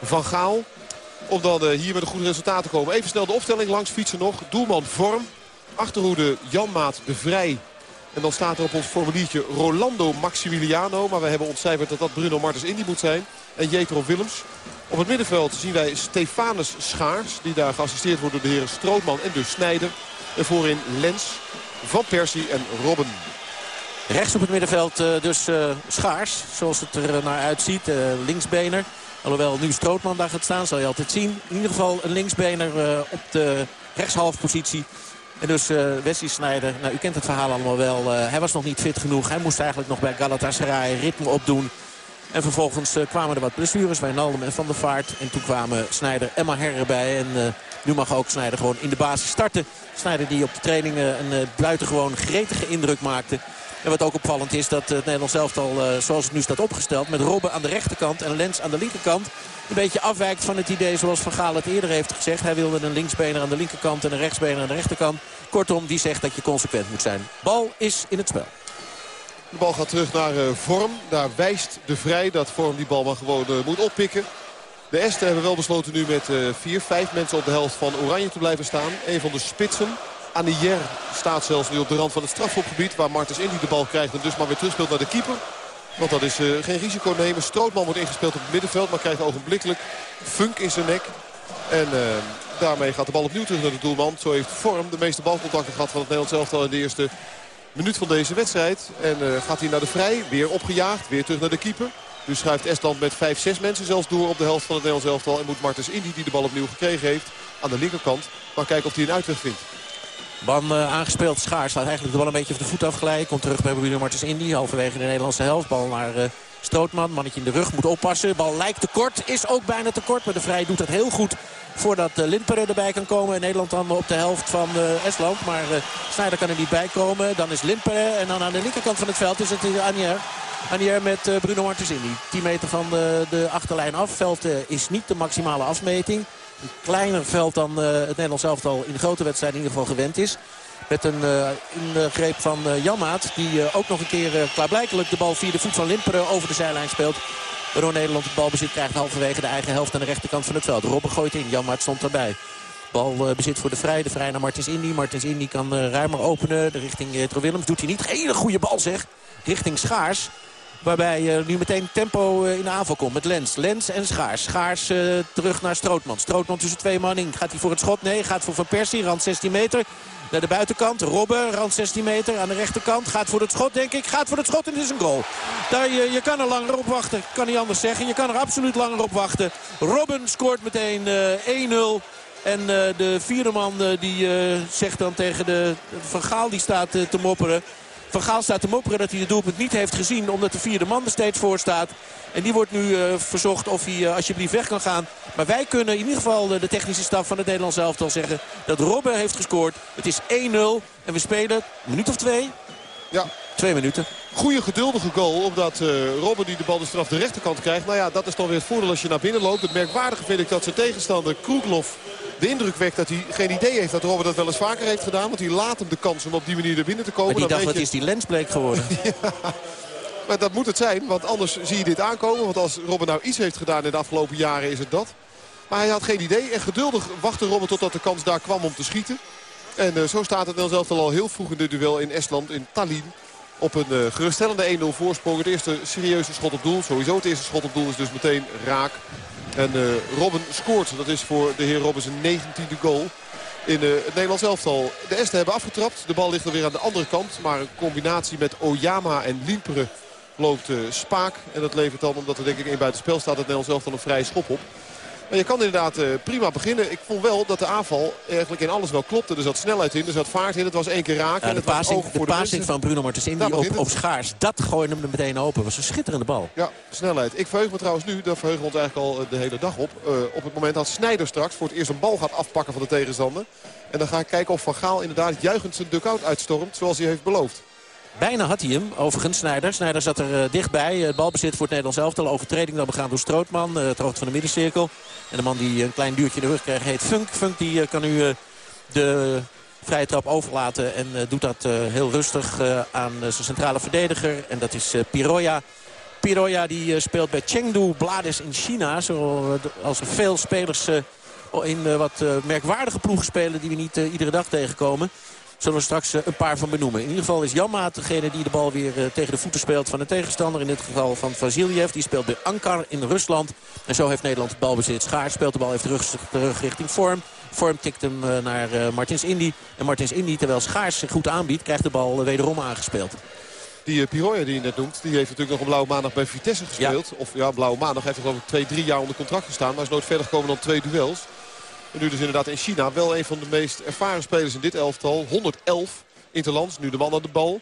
Van Gaal. Om dan uh, hier met een goed resultaat te komen. Even snel de opstelling langs fietsen nog. Doelman Vorm. Achterhoede Janmaat de Vrij. En dan staat er op ons formuliertje Rolando Maximiliano. Maar we hebben ontcijferd dat dat Bruno Martens Indy moet zijn. En Jetro Willems. Op het middenveld zien wij Stefanus Schaars. Die daar geassisteerd wordt door de heren Strootman en dus Snijder. En voorin Lens, Van Persie en Robben. Rechts op het middenveld uh, dus uh, Schaars, zoals het er naar uitziet. Linksbener. Alhoewel nu Strootman daar gaat staan, zal je altijd zien. In ieder geval een linksbener op de rechtshalfpositie. En dus uh, Wesley Sneijder, nou, u kent het verhaal allemaal wel. Uh, hij was nog niet fit genoeg. Hij moest eigenlijk nog bij Galatasaray ritme opdoen. En vervolgens uh, kwamen er wat blessures. Wijnaldum en Van der Vaart. En toen kwamen Snijder en Maher erbij. En nu mag ook Snijder gewoon in de basis starten. Snijder die op de trainingen een buitengewoon gretige indruk maakte. En wat ook opvallend is dat het Nederlands elftal uh, zoals het nu staat opgesteld... met Robben aan de rechterkant en Lens aan de linkerkant... een beetje afwijkt van het idee zoals Van Gaal het eerder heeft gezegd. Hij wilde een linksbener aan de linkerkant en een rechtsbener aan de rechterkant. Kortom, die zegt dat je consequent moet zijn. Bal is in het spel. De bal gaat terug naar uh, Vorm. Daar wijst de Vrij dat Vorm die bal maar gewoon uh, moet oppikken. De Esten hebben wel besloten nu met vier, vijf mensen op de helft van Oranje te blijven staan. Een van de spitsen, Anier staat zelfs nu op de rand van het strafhofgebied. Waar Martens Indy de bal krijgt en dus maar weer terugspeelt naar de keeper. Want dat is uh, geen risico nemen. Strootman wordt ingespeeld op het middenveld. Maar krijgt ogenblikkelijk funk in zijn nek. En uh, daarmee gaat de bal opnieuw terug naar de doelman. Zo heeft Vorm de meeste balcontacten gehad van het Nederlands elftal in de eerste minuut van deze wedstrijd. En uh, gaat hij naar de vrij. Weer opgejaagd. Weer terug naar de keeper. Nu schuift Estland met 5-6 mensen zelfs door op de helft van het Nederlands elftal. En moet Martens Indy die de bal opnieuw gekregen heeft aan de linkerkant. Maar kijken of hij een uitweg vindt. Ban uh, aangespeeld. Schaars laat eigenlijk de bal een beetje van de voet afglijden. Komt terug bij Bruno Martens Indy. Halverwege de Nederlandse helft. Bal naar uh, Strootman. Mannetje in de rug. Moet oppassen. Bal lijkt te kort. Is ook bijna te kort. Maar de Vrij doet het heel goed. Voordat uh, erbij kan komen. Nederland dan op de helft van Estland. Maar Snijder kan er niet bij komen. Dan is Lindper. En dan aan de linkerkant van het veld is het Anier. Anier met uh, Bruno Martens Indy. 10 meter van de, de achterlijn af. Veld is niet de maximale afmeting. Een kleiner veld dan uh, het Nederlands elftal in de grote wedstrijd in ieder geval gewend is. Met een uh, ingreep van uh, Janmaat. Die ook nog een keer klaarblijkelijk de bal via de voet van Limperen over de zijlijn speelt. Waardoor Nederland het balbezit krijgt halverwege de eigen helft aan de rechterkant van het veld. Robben gooit in. Janmaat stond erbij. Balbezit voor de Vrij. De Vrij naar Martins Indy. Martins Indy kan ruimer openen. De richting uh, Willems doet hij niet. Hele goede bal zeg. Richting Schaars. Waarbij uh, nu meteen tempo uh, in de aanval komt met Lens. Lens en Schaars. Schaars uh, terug naar Strootman. Strootman tussen twee man. Gaat hij voor het schot? Nee, gaat voor Van Persie. Rand 16 meter. Naar de buitenkant. Robben, rand 16 meter. Aan de rechterkant. Gaat voor het schot, denk ik. Gaat voor het schot en het is een goal. Daar, je, je kan er langer op wachten. Kan niet anders zeggen. Je kan er absoluut langer op wachten. Robben scoort meteen 1-0. En de vierde man die zegt dan tegen de Van Gaal die staat te mopperen. Van Gaal staat te mopperen dat hij de doelpunt niet heeft gezien. Omdat de vierde man er steeds voor staat. En die wordt nu uh, verzocht of hij uh, alsjeblieft weg kan gaan. Maar wij kunnen in ieder geval de, de technische staf van het Nederlands elftal zeggen... dat Robben heeft gescoord. Het is 1-0 en we spelen een minuut of twee. Ja. Twee minuten. Goede geduldige goal, omdat Robben die de bal dus vanaf de rechterkant krijgt. Nou ja, dat is dan weer het voordeel als je naar binnen loopt. Het merkwaardige vind ik dat zijn tegenstander Kroeglov de indruk wekt dat hij geen idee heeft dat Robben dat wel eens vaker heeft gedaan. Want hij laat hem de kans om op die manier er binnen te komen. Maar die dacht, wat je... is die lensbleek geworden? ja. Maar dat moet het zijn, want anders zie je dit aankomen. Want als Robben nou iets heeft gedaan in de afgelopen jaren is het dat. Maar hij had geen idee en geduldig wachtte Robben totdat de kans daar kwam om te schieten. En uh, zo staat het dan zelf al heel vroeg in de duel in Estland, in Tallinn. Op een uh, geruststellende 1-0 voorsprong. Het eerste serieuze schot op doel. Sowieso het eerste schot op doel is dus meteen raak. En uh, Robben scoort. Dat is voor de heer Robben zijn 19e goal in uh, het Nederlands elftal. De Esten hebben afgetrapt. De bal ligt alweer aan de andere kant. Maar een combinatie met Oyama en Limpere loopt uh, spaak. En dat levert dan, omdat er denk ik één buitenspel staat, het Nederlands elftal een vrije schop op. Maar je kan inderdaad uh, prima beginnen. Ik vond wel dat de aanval eigenlijk in alles wel klopte. Er zat snelheid in, er zat vaart in. Het was één keer raken. Ja, de passing, de passing van Bruno Martens Indy op, op Schaars. Dat gooide hem er meteen open. Dat was een schitterende bal. Ja, snelheid. Ik verheug me trouwens nu, daar verheugen we ons eigenlijk al de hele dag op. Uh, op het moment dat Snijder straks voor het eerst een bal gaat afpakken van de tegenstander. En dan ga ik kijken of Van Gaal inderdaad juichend zijn dugout uitstormt. Zoals hij heeft beloofd. Bijna had hij hem, overigens, Snijder. Snijder zat er uh, dichtbij. Het balbezit voor het Nederlands elftal. Overtreding dan begaan door Strootman. Uh, het hoogte van de middencirkel. En de man die een klein duurtje in de rug kreeg heet Funk. Funk die kan nu de vrije trap overlaten. En doet dat heel rustig aan zijn centrale verdediger. En dat is Piroya. Piroya die speelt bij Chengdu Blades in China. Zoals veel spelers in wat merkwaardige ploegen spelen die we niet iedere dag tegenkomen zullen we straks een paar van benoemen. In ieder geval is Janmaat degene die de bal weer tegen de voeten speelt van de tegenstander. In dit geval van Vasiljev. Die speelt bij Ankar in Rusland. En zo heeft Nederland het balbezit. Schaar speelt de bal even terug, terug richting Vorm. Vorm tikt hem naar Martins Indy. En Martins Indy, terwijl Schaars zich goed aanbiedt, krijgt de bal wederom aangespeeld. Die Piroya die je net noemt, die heeft natuurlijk nog een blauwe maandag bij Vitesse gespeeld. Ja. Of ja, blauwe maandag heeft er geloof ik twee, drie jaar onder contract gestaan. Maar is nooit verder gekomen dan twee duels. Nu dus inderdaad in China wel een van de meest ervaren spelers in dit elftal. 111 interlands, nu de man aan de bal.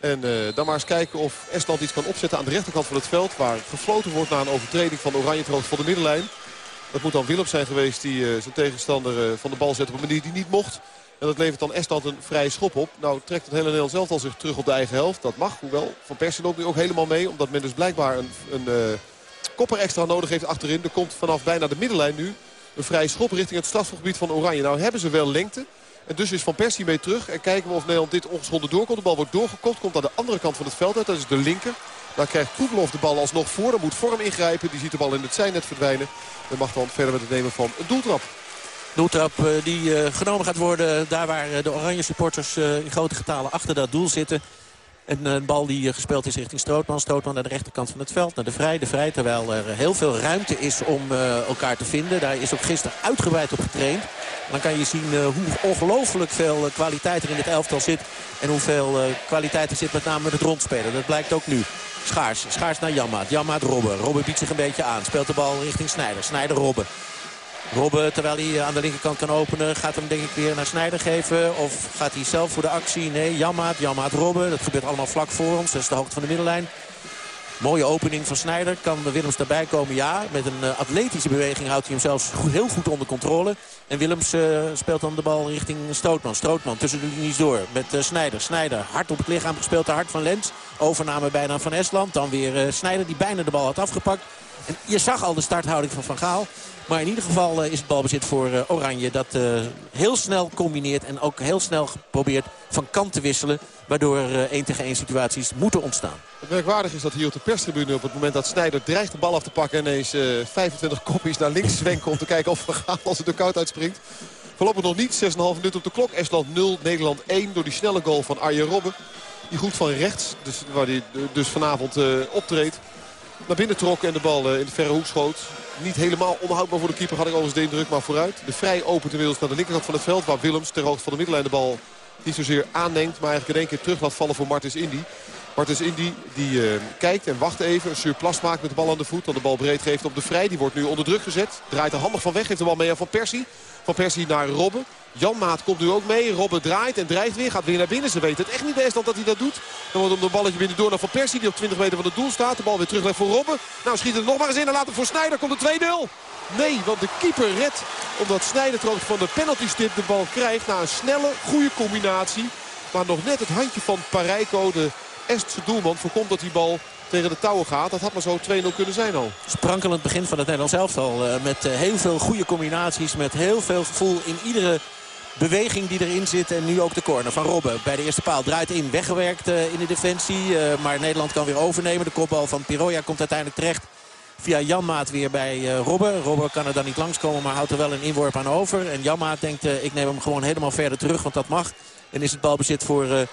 En uh, dan maar eens kijken of Estland iets kan opzetten aan de rechterkant van het veld. Waar gefloten wordt na een overtreding van Oranje ter van de middenlijn. Dat moet dan Willem zijn geweest die uh, zijn tegenstander uh, van de bal zet op een manier die niet mocht. En dat levert dan Estland een vrije schop op. Nou trekt het hele Nederlands elftal zich terug op de eigen helft. Dat mag, hoewel Van Persie loopt nu ook helemaal mee. Omdat men dus blijkbaar een, een kopper extra nodig heeft achterin. Er komt vanaf bijna de middenlijn nu een vrije schop richting het strafgebied van Oranje. Nou hebben ze wel lengte. En dus is Van Persie mee terug. En kijken we of Nederland dit ongeschonden doorkomt. De bal wordt doorgekopt. Komt aan de andere kant van het veld uit. Dat is de linker. Daar krijgt Koegelhof de bal alsnog voor. Dan moet Vorm ingrijpen. Die ziet de bal in het zijnet verdwijnen. En mag dan verder met het nemen van een doeltrap. Doeltrap die uh, genomen gaat worden daar waar de oranje supporters in grote getalen achter dat doel zitten. En een bal die gespeeld is richting Strootman. Strootman naar de rechterkant van het veld. Naar de Vrij. De Vrij terwijl er heel veel ruimte is om elkaar te vinden. Daar is ook gisteren uitgebreid op getraind. Dan kan je zien hoe ongelooflijk veel kwaliteit er in dit elftal zit. En hoeveel kwaliteit er zit met name met het rondspelen. Dat blijkt ook nu. Schaars. Schaars naar Jammaat. Jammaat Robben. Robben biedt zich een beetje aan. Speelt de bal richting Snijder. Snijder Robben. Robben, terwijl hij aan de linkerkant kan openen, gaat hem denk ik weer naar Snijder geven. Of gaat hij zelf voor de actie? Nee, Jammaat, Jammaat Robben. Dat gebeurt allemaal vlak voor ons. Dat is de hoogte van de middenlijn. Mooie opening van Snijder. Kan Willems daarbij komen? Ja. Met een uh, atletische beweging houdt hij hem zelfs heel goed onder controle. En Willems uh, speelt dan de bal richting Strootman. Strootman tussen de linies door met uh, Snijder. Snijder hard op het lichaam gespeeld. De hart van Lens. Overname bijna van Estland. Dan weer Snijder die bijna de bal had afgepakt. En je zag al de starthouding van Van Gaal. Maar in ieder geval is het balbezit voor Oranje dat heel snel combineert. En ook heel snel probeert van kant te wisselen. Waardoor er 1 tegen 1 situaties moeten ontstaan. Het merkwaardig is dat hier op de perstribune op het moment dat Snijder dreigt de bal af te pakken... ineens uh, 25 kopjes naar links zwenken om te kijken of Van Gaal als het de koud uitspringt. Voorlopig nog niet. 6,5 minuten op de klok. Estland 0, Nederland 1 door die snelle goal van Arjen Robben. Die goed van rechts, dus, waar hij dus vanavond optreedt. Naar binnen trok en de bal in de verre hoek schoot. Niet helemaal onhoudbaar voor de keeper had ik overigens de indruk, maar vooruit. De vrij opent inmiddels naar de linkerkant van het veld. Waar Willems ter hoogte van de middenlijn de bal niet zozeer aanneemt. Maar eigenlijk in één keer terug laat vallen voor Martins Indy. Martens Indy die uh, kijkt en wacht even. Een surplus maakt met de bal aan de voet. Dan de bal breed geeft op de vrij. Die wordt nu onder druk gezet. Draait er handig van weg. Geeft de bal mee aan Van Persie. Van Persie naar Robben. Janmaat komt nu ook mee. Robben draait en dreigt weer. Gaat weer naar binnen. Ze weten het echt niet best dat hij dat doet. Dan wordt hem een balletje binnen door naar Van Persie. Die op 20 meter van het doel staat. De bal weer teruglegt voor Robben. Nou schiet het nog maar eens in. En laat hem voor Snijder. Komt de 2-0. Nee, want de keeper redt. Omdat Snijder trouwens van de penalty stip de bal krijgt. Na een snelle, goede combinatie. Maar nog net het handje van Parijko, de Estse doelman, voorkomt dat die bal tegen de touwen gaat. Dat had maar zo 2-0 kunnen zijn al. Sprankelend begin van het Nederlands elftal. Uh, met uh, heel veel goede combinaties. Met heel veel gevoel in iedere beweging die erin zit. En nu ook de corner van Robben. Bij de eerste paal draait in. Weggewerkt uh, in de defensie. maar Nederland kan weer overnemen. De kopbal van Piroja komt uiteindelijk terecht. Via Janmaat weer bij Robben. Robben kan er dan niet langskomen. Maar houdt er wel een inworp aan over. En Janmaat denkt ik neem hem gewoon helemaal verder terug. Want dat mag. En is het balbezit voor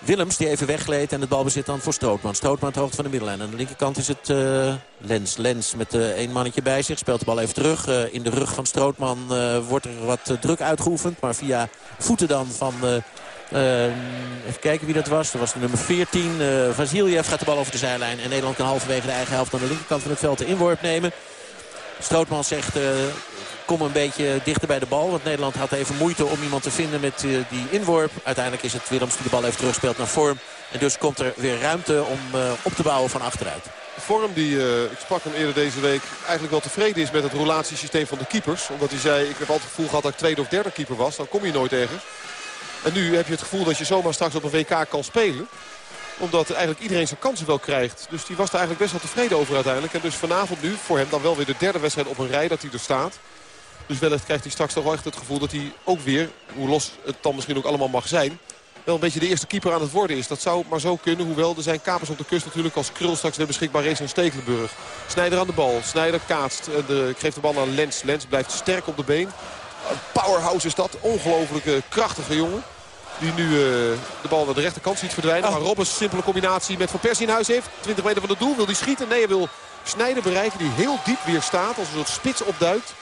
Willems die even weggleed en het balbezit dan voor Strootman. Strootman het van de middenlijn. Aan de linkerkant is het uh, Lens. Lens met uh, één mannetje bij zich. Speelt de bal even terug. Uh, in de rug van Strootman wordt er wat druk uitgeoefend. Maar via voeten dan van... even kijken wie dat was. Dat was de nummer 14. Vasiljev gaat de bal over de zijlijn. En Nederland kan halverwege de eigen helft aan de linkerkant van het veld de inworp nemen. Strootman zegt kom een beetje dichter bij de bal. Want Nederland had even moeite om iemand te vinden met uh, die inworp. Uiteindelijk is het Willems die de bal even terugspeelt naar vorm. En dus komt er weer ruimte om uh, op te bouwen van achteruit. Vorm die, uh, ik sprak hem eerder deze week, eigenlijk wel tevreden is met het relatiesysteem van de keepers. Omdat hij zei, ik heb altijd het gevoel gehad dat ik tweede of derde keeper was. Dan kom je nooit ergens. En nu heb je het gevoel dat je zomaar straks op een WK kan spelen omdat eigenlijk iedereen zijn kansen wel krijgt. Dus die was er eigenlijk best wel tevreden over uiteindelijk. En dus vanavond nu voor hem dan wel weer de derde wedstrijd op een rij dat hij er staat. Dus wellicht krijgt hij straks toch wel echt het gevoel dat hij ook weer, hoe los het dan misschien ook allemaal mag zijn... wel een beetje de eerste keeper aan het worden is. Dat zou maar zo kunnen, hoewel er zijn kapers op de kust natuurlijk als Krul straks weer beschikbaar is in Stekelenburg. Snijder aan de bal, Snijder kaatst en de, geeft de bal aan Lens. Lens blijft sterk op de been. Een powerhouse is dat, ongelooflijke krachtige jongen. Die nu uh, de bal naar de rechterkant ziet verdwijnen. Oh. Maar Robbers simpele combinatie met Van Persie in huis heeft. 20 meter van het doel. Wil hij schieten? Nee, hij wil Snijder bereiken. Die heel diep weer staat. Als een soort spits opduikt.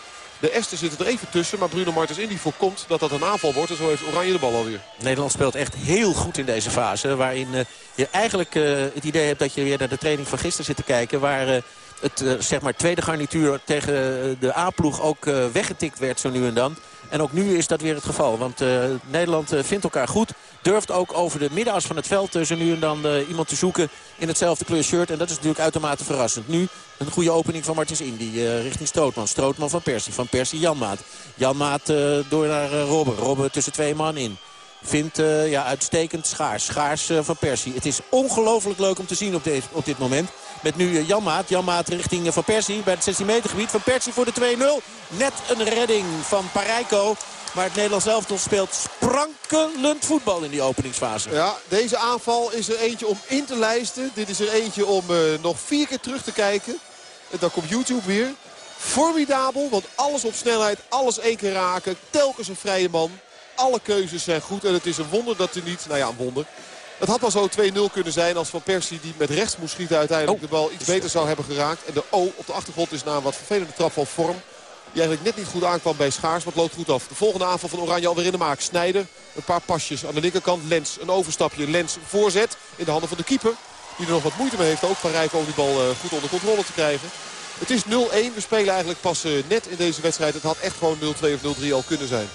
De Esten zitten er even tussen, maar Bruno Martens Indy voorkomt dat dat een aanval wordt. En zo heeft Oranje de bal alweer. Nederland speelt echt heel goed in deze fase. Waarin uh, je eigenlijk uh, het idee hebt dat je weer naar de training van gisteren zit te kijken. Waar uh, het zeg maar tweede garnituur tegen de A-ploeg ook weggetikt werd zo nu en dan. En ook nu is dat weer het geval. Want Nederland vindt elkaar goed durft ook over de middenas van het veld tussen nu en dan iemand te zoeken in hetzelfde kleur shirt. En dat is natuurlijk uitermate verrassend. Nu een goede opening van Martins Indy richting Strootman. Strootman van Persie. Van Persie Janmaat. Janmaat door naar Robben. Robben tussen twee man in. Vindt ja, uitstekend Schaars. Schaars van Persie. Het is ongelooflijk leuk om te zien op, deze, op dit moment. Met nu Janmaat. Janmaat richting Van Persie bij het 16 meter gebied. Van Persie voor de 2-0. Net een redding van Parijko. Maar het Nederlands elftal speelt sprankelend voetbal in die openingsfase. Ja, deze aanval is er eentje om in te lijsten. Dit is er eentje om uh, nog vier keer terug te kijken. En dan komt YouTube weer. Formidabel, want alles op snelheid, alles één keer raken. Telkens een vrije man. Alle keuzes zijn goed en het is een wonder dat hij niet... Nou ja, een wonder. Het had wel zo 2-0 kunnen zijn als Van Persie die met rechts moest schieten uiteindelijk oh. de bal iets beter zou hebben geraakt. En de O op de achtergrond is na een wat vervelende trap van vorm. Die eigenlijk net niet goed aankwam bij Schaars, maar het loopt goed af. De volgende aanval van Oranje alweer in de maak. Snijder, een paar pasjes aan de linkerkant. Lens, een overstapje. Lens voorzet in de handen van de keeper. Die er nog wat moeite mee heeft ook van Rijk om die bal eh, goed onder controle te krijgen. Het is 0-1. We spelen eigenlijk pas eh, net in deze wedstrijd. Het had echt gewoon 0-2 of 0-3 al kunnen zijn.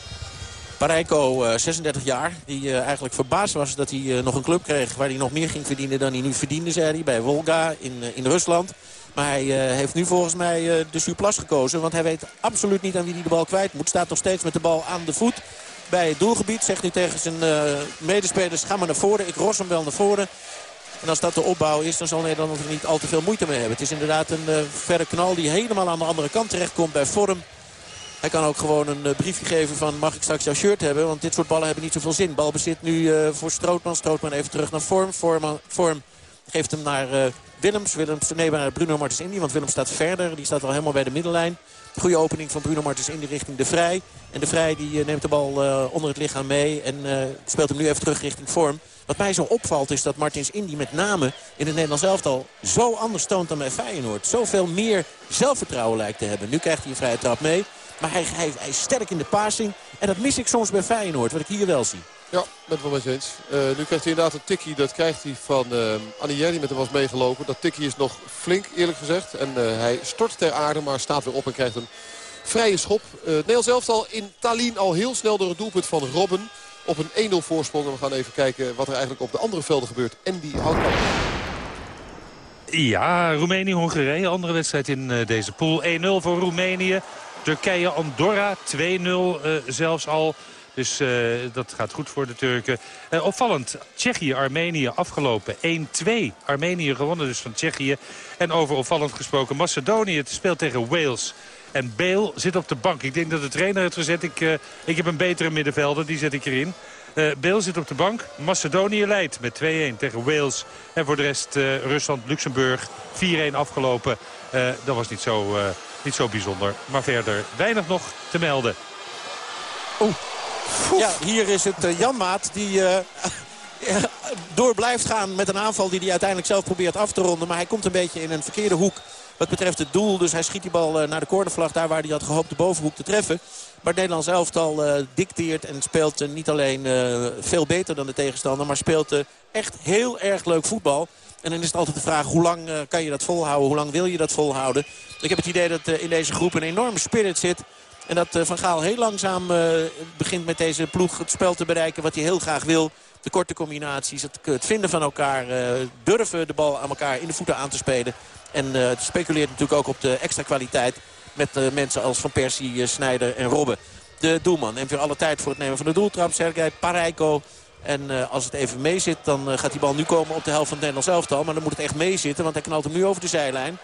Parijko, 36 eh, jaar, die eigenlijk verbaasd was dat hij nog een club kreeg... waar hij nog meer ging verdienen dan hij nu verdiende, zei hij, bij Volga in, in Rusland. Maar hij heeft nu volgens mij uh, de surplus gekozen. Want hij weet absoluut niet aan wie hij de bal kwijt moet. Staat nog steeds met de bal aan de voet bij het doelgebied. Zegt nu tegen zijn medespelers, ga maar naar voren. Ik ros hem wel naar voren. En als dat de opbouw is, dan zal Nederland er niet al te veel moeite mee hebben. Het is inderdaad een verre knal die helemaal aan de andere kant terechtkomt bij Vorm. Hij kan ook gewoon een uh, briefje geven van mag ik straks jouw shirt hebben. Want dit soort ballen hebben niet zoveel zin. Balbezit nu uh, voor Strootman. Strootman even terug naar Vorm. Vorm, Vorm geeft hem naar Willems. Willems, nee, maar Bruno Martens Indy. Want Willems staat verder. Die staat al helemaal bij de middenlijn. Goede opening van Bruno Martens Indy richting De Vrij. En De Vrij die eh, neemt de bal onder het lichaam mee. En speelt hem nu even terug richting vorm. Wat mij zo opvalt is dat Martins Indy met name in het Nederlands elftal zo anders toont dan bij Feyenoord. Zoveel meer zelfvertrouwen lijkt te hebben. Nu krijgt hij een vrije trap mee. Maar hij, hij, hij is sterk in de passing. En dat mis ik soms bij Feyenoord, wat ik hier wel zie. Ja, met wel met eens. Uh, nu krijgt hij inderdaad een tikkie. Dat krijgt hij van uh, Annie die met hem was meegelopen. Dat tikkie is nog flink, eerlijk gezegd. En uh, hij stort ter aarde, maar staat weer op en krijgt een vrije schop. Uh, het Nederlands elftal in Tallinn al heel snel door het doelpunt van Robben. Op een 1-0 voorsprong. En we gaan even kijken wat er eigenlijk op de andere velden gebeurt. En die houdt Ja, Roemenië-Hongarije. Andere wedstrijd in deze pool. 1-0 voor Roemenië. Turkije-Andorra 2-0 uh, zelfs al. Dus uh, dat gaat goed voor de Turken. Uh, opvallend, Tsjechië-Armenië afgelopen 1-2. Armenië gewonnen dus van Tsjechië. En over opvallend gesproken, Macedonië het speelt tegen Wales. En Bale zit op de bank. Ik denk dat de trainer heeft gezet. Ik, ik heb een betere middenvelder, die zet ik erin. Uh, Bale zit op de bank. Macedonië leidt met 2-1 tegen Wales. En voor de rest Rusland-Luxemburg 4-1 afgelopen. Dat was niet zo, niet zo bijzonder. Maar verder weinig nog te melden. Oeh. Ja, hier is het uh, Janmaat die uh, door blijft gaan met een aanval die hij uiteindelijk zelf probeert af te ronden. Maar hij komt een beetje in een verkeerde hoek wat betreft het doel. Dus hij schiet die bal uh, naar de cornervlag, daar waar hij had gehoopt de bovenhoek te treffen. Maar het Nederlands elftal dicteert en speelt niet alleen veel beter dan de tegenstander... maar speelt echt heel erg leuk voetbal. En dan is het altijd de vraag, hoe lang kan je dat volhouden? Hoe lang wil je dat volhouden? Ik heb het idee dat in deze groep een enorme spirit zit... En dat Van Gaal heel langzaam begint met deze ploeg het spel te bereiken wat hij heel graag wil. De korte combinaties, het, vinden van elkaar, durven de bal aan elkaar in de voeten aan te spelen. En het speculeert natuurlijk ook op de extra kwaliteit met mensen als Van Persie, Snijder en Robben. De doelman neemt weer alle tijd voor het nemen van de doeltrap. Sergej Pareiko. En als het even meezit, dan gaat die bal nu komen op de helft van het Nederlands elftal. Maar dan moet het echt meezitten, want hij knalt hem nu over de zijlijn.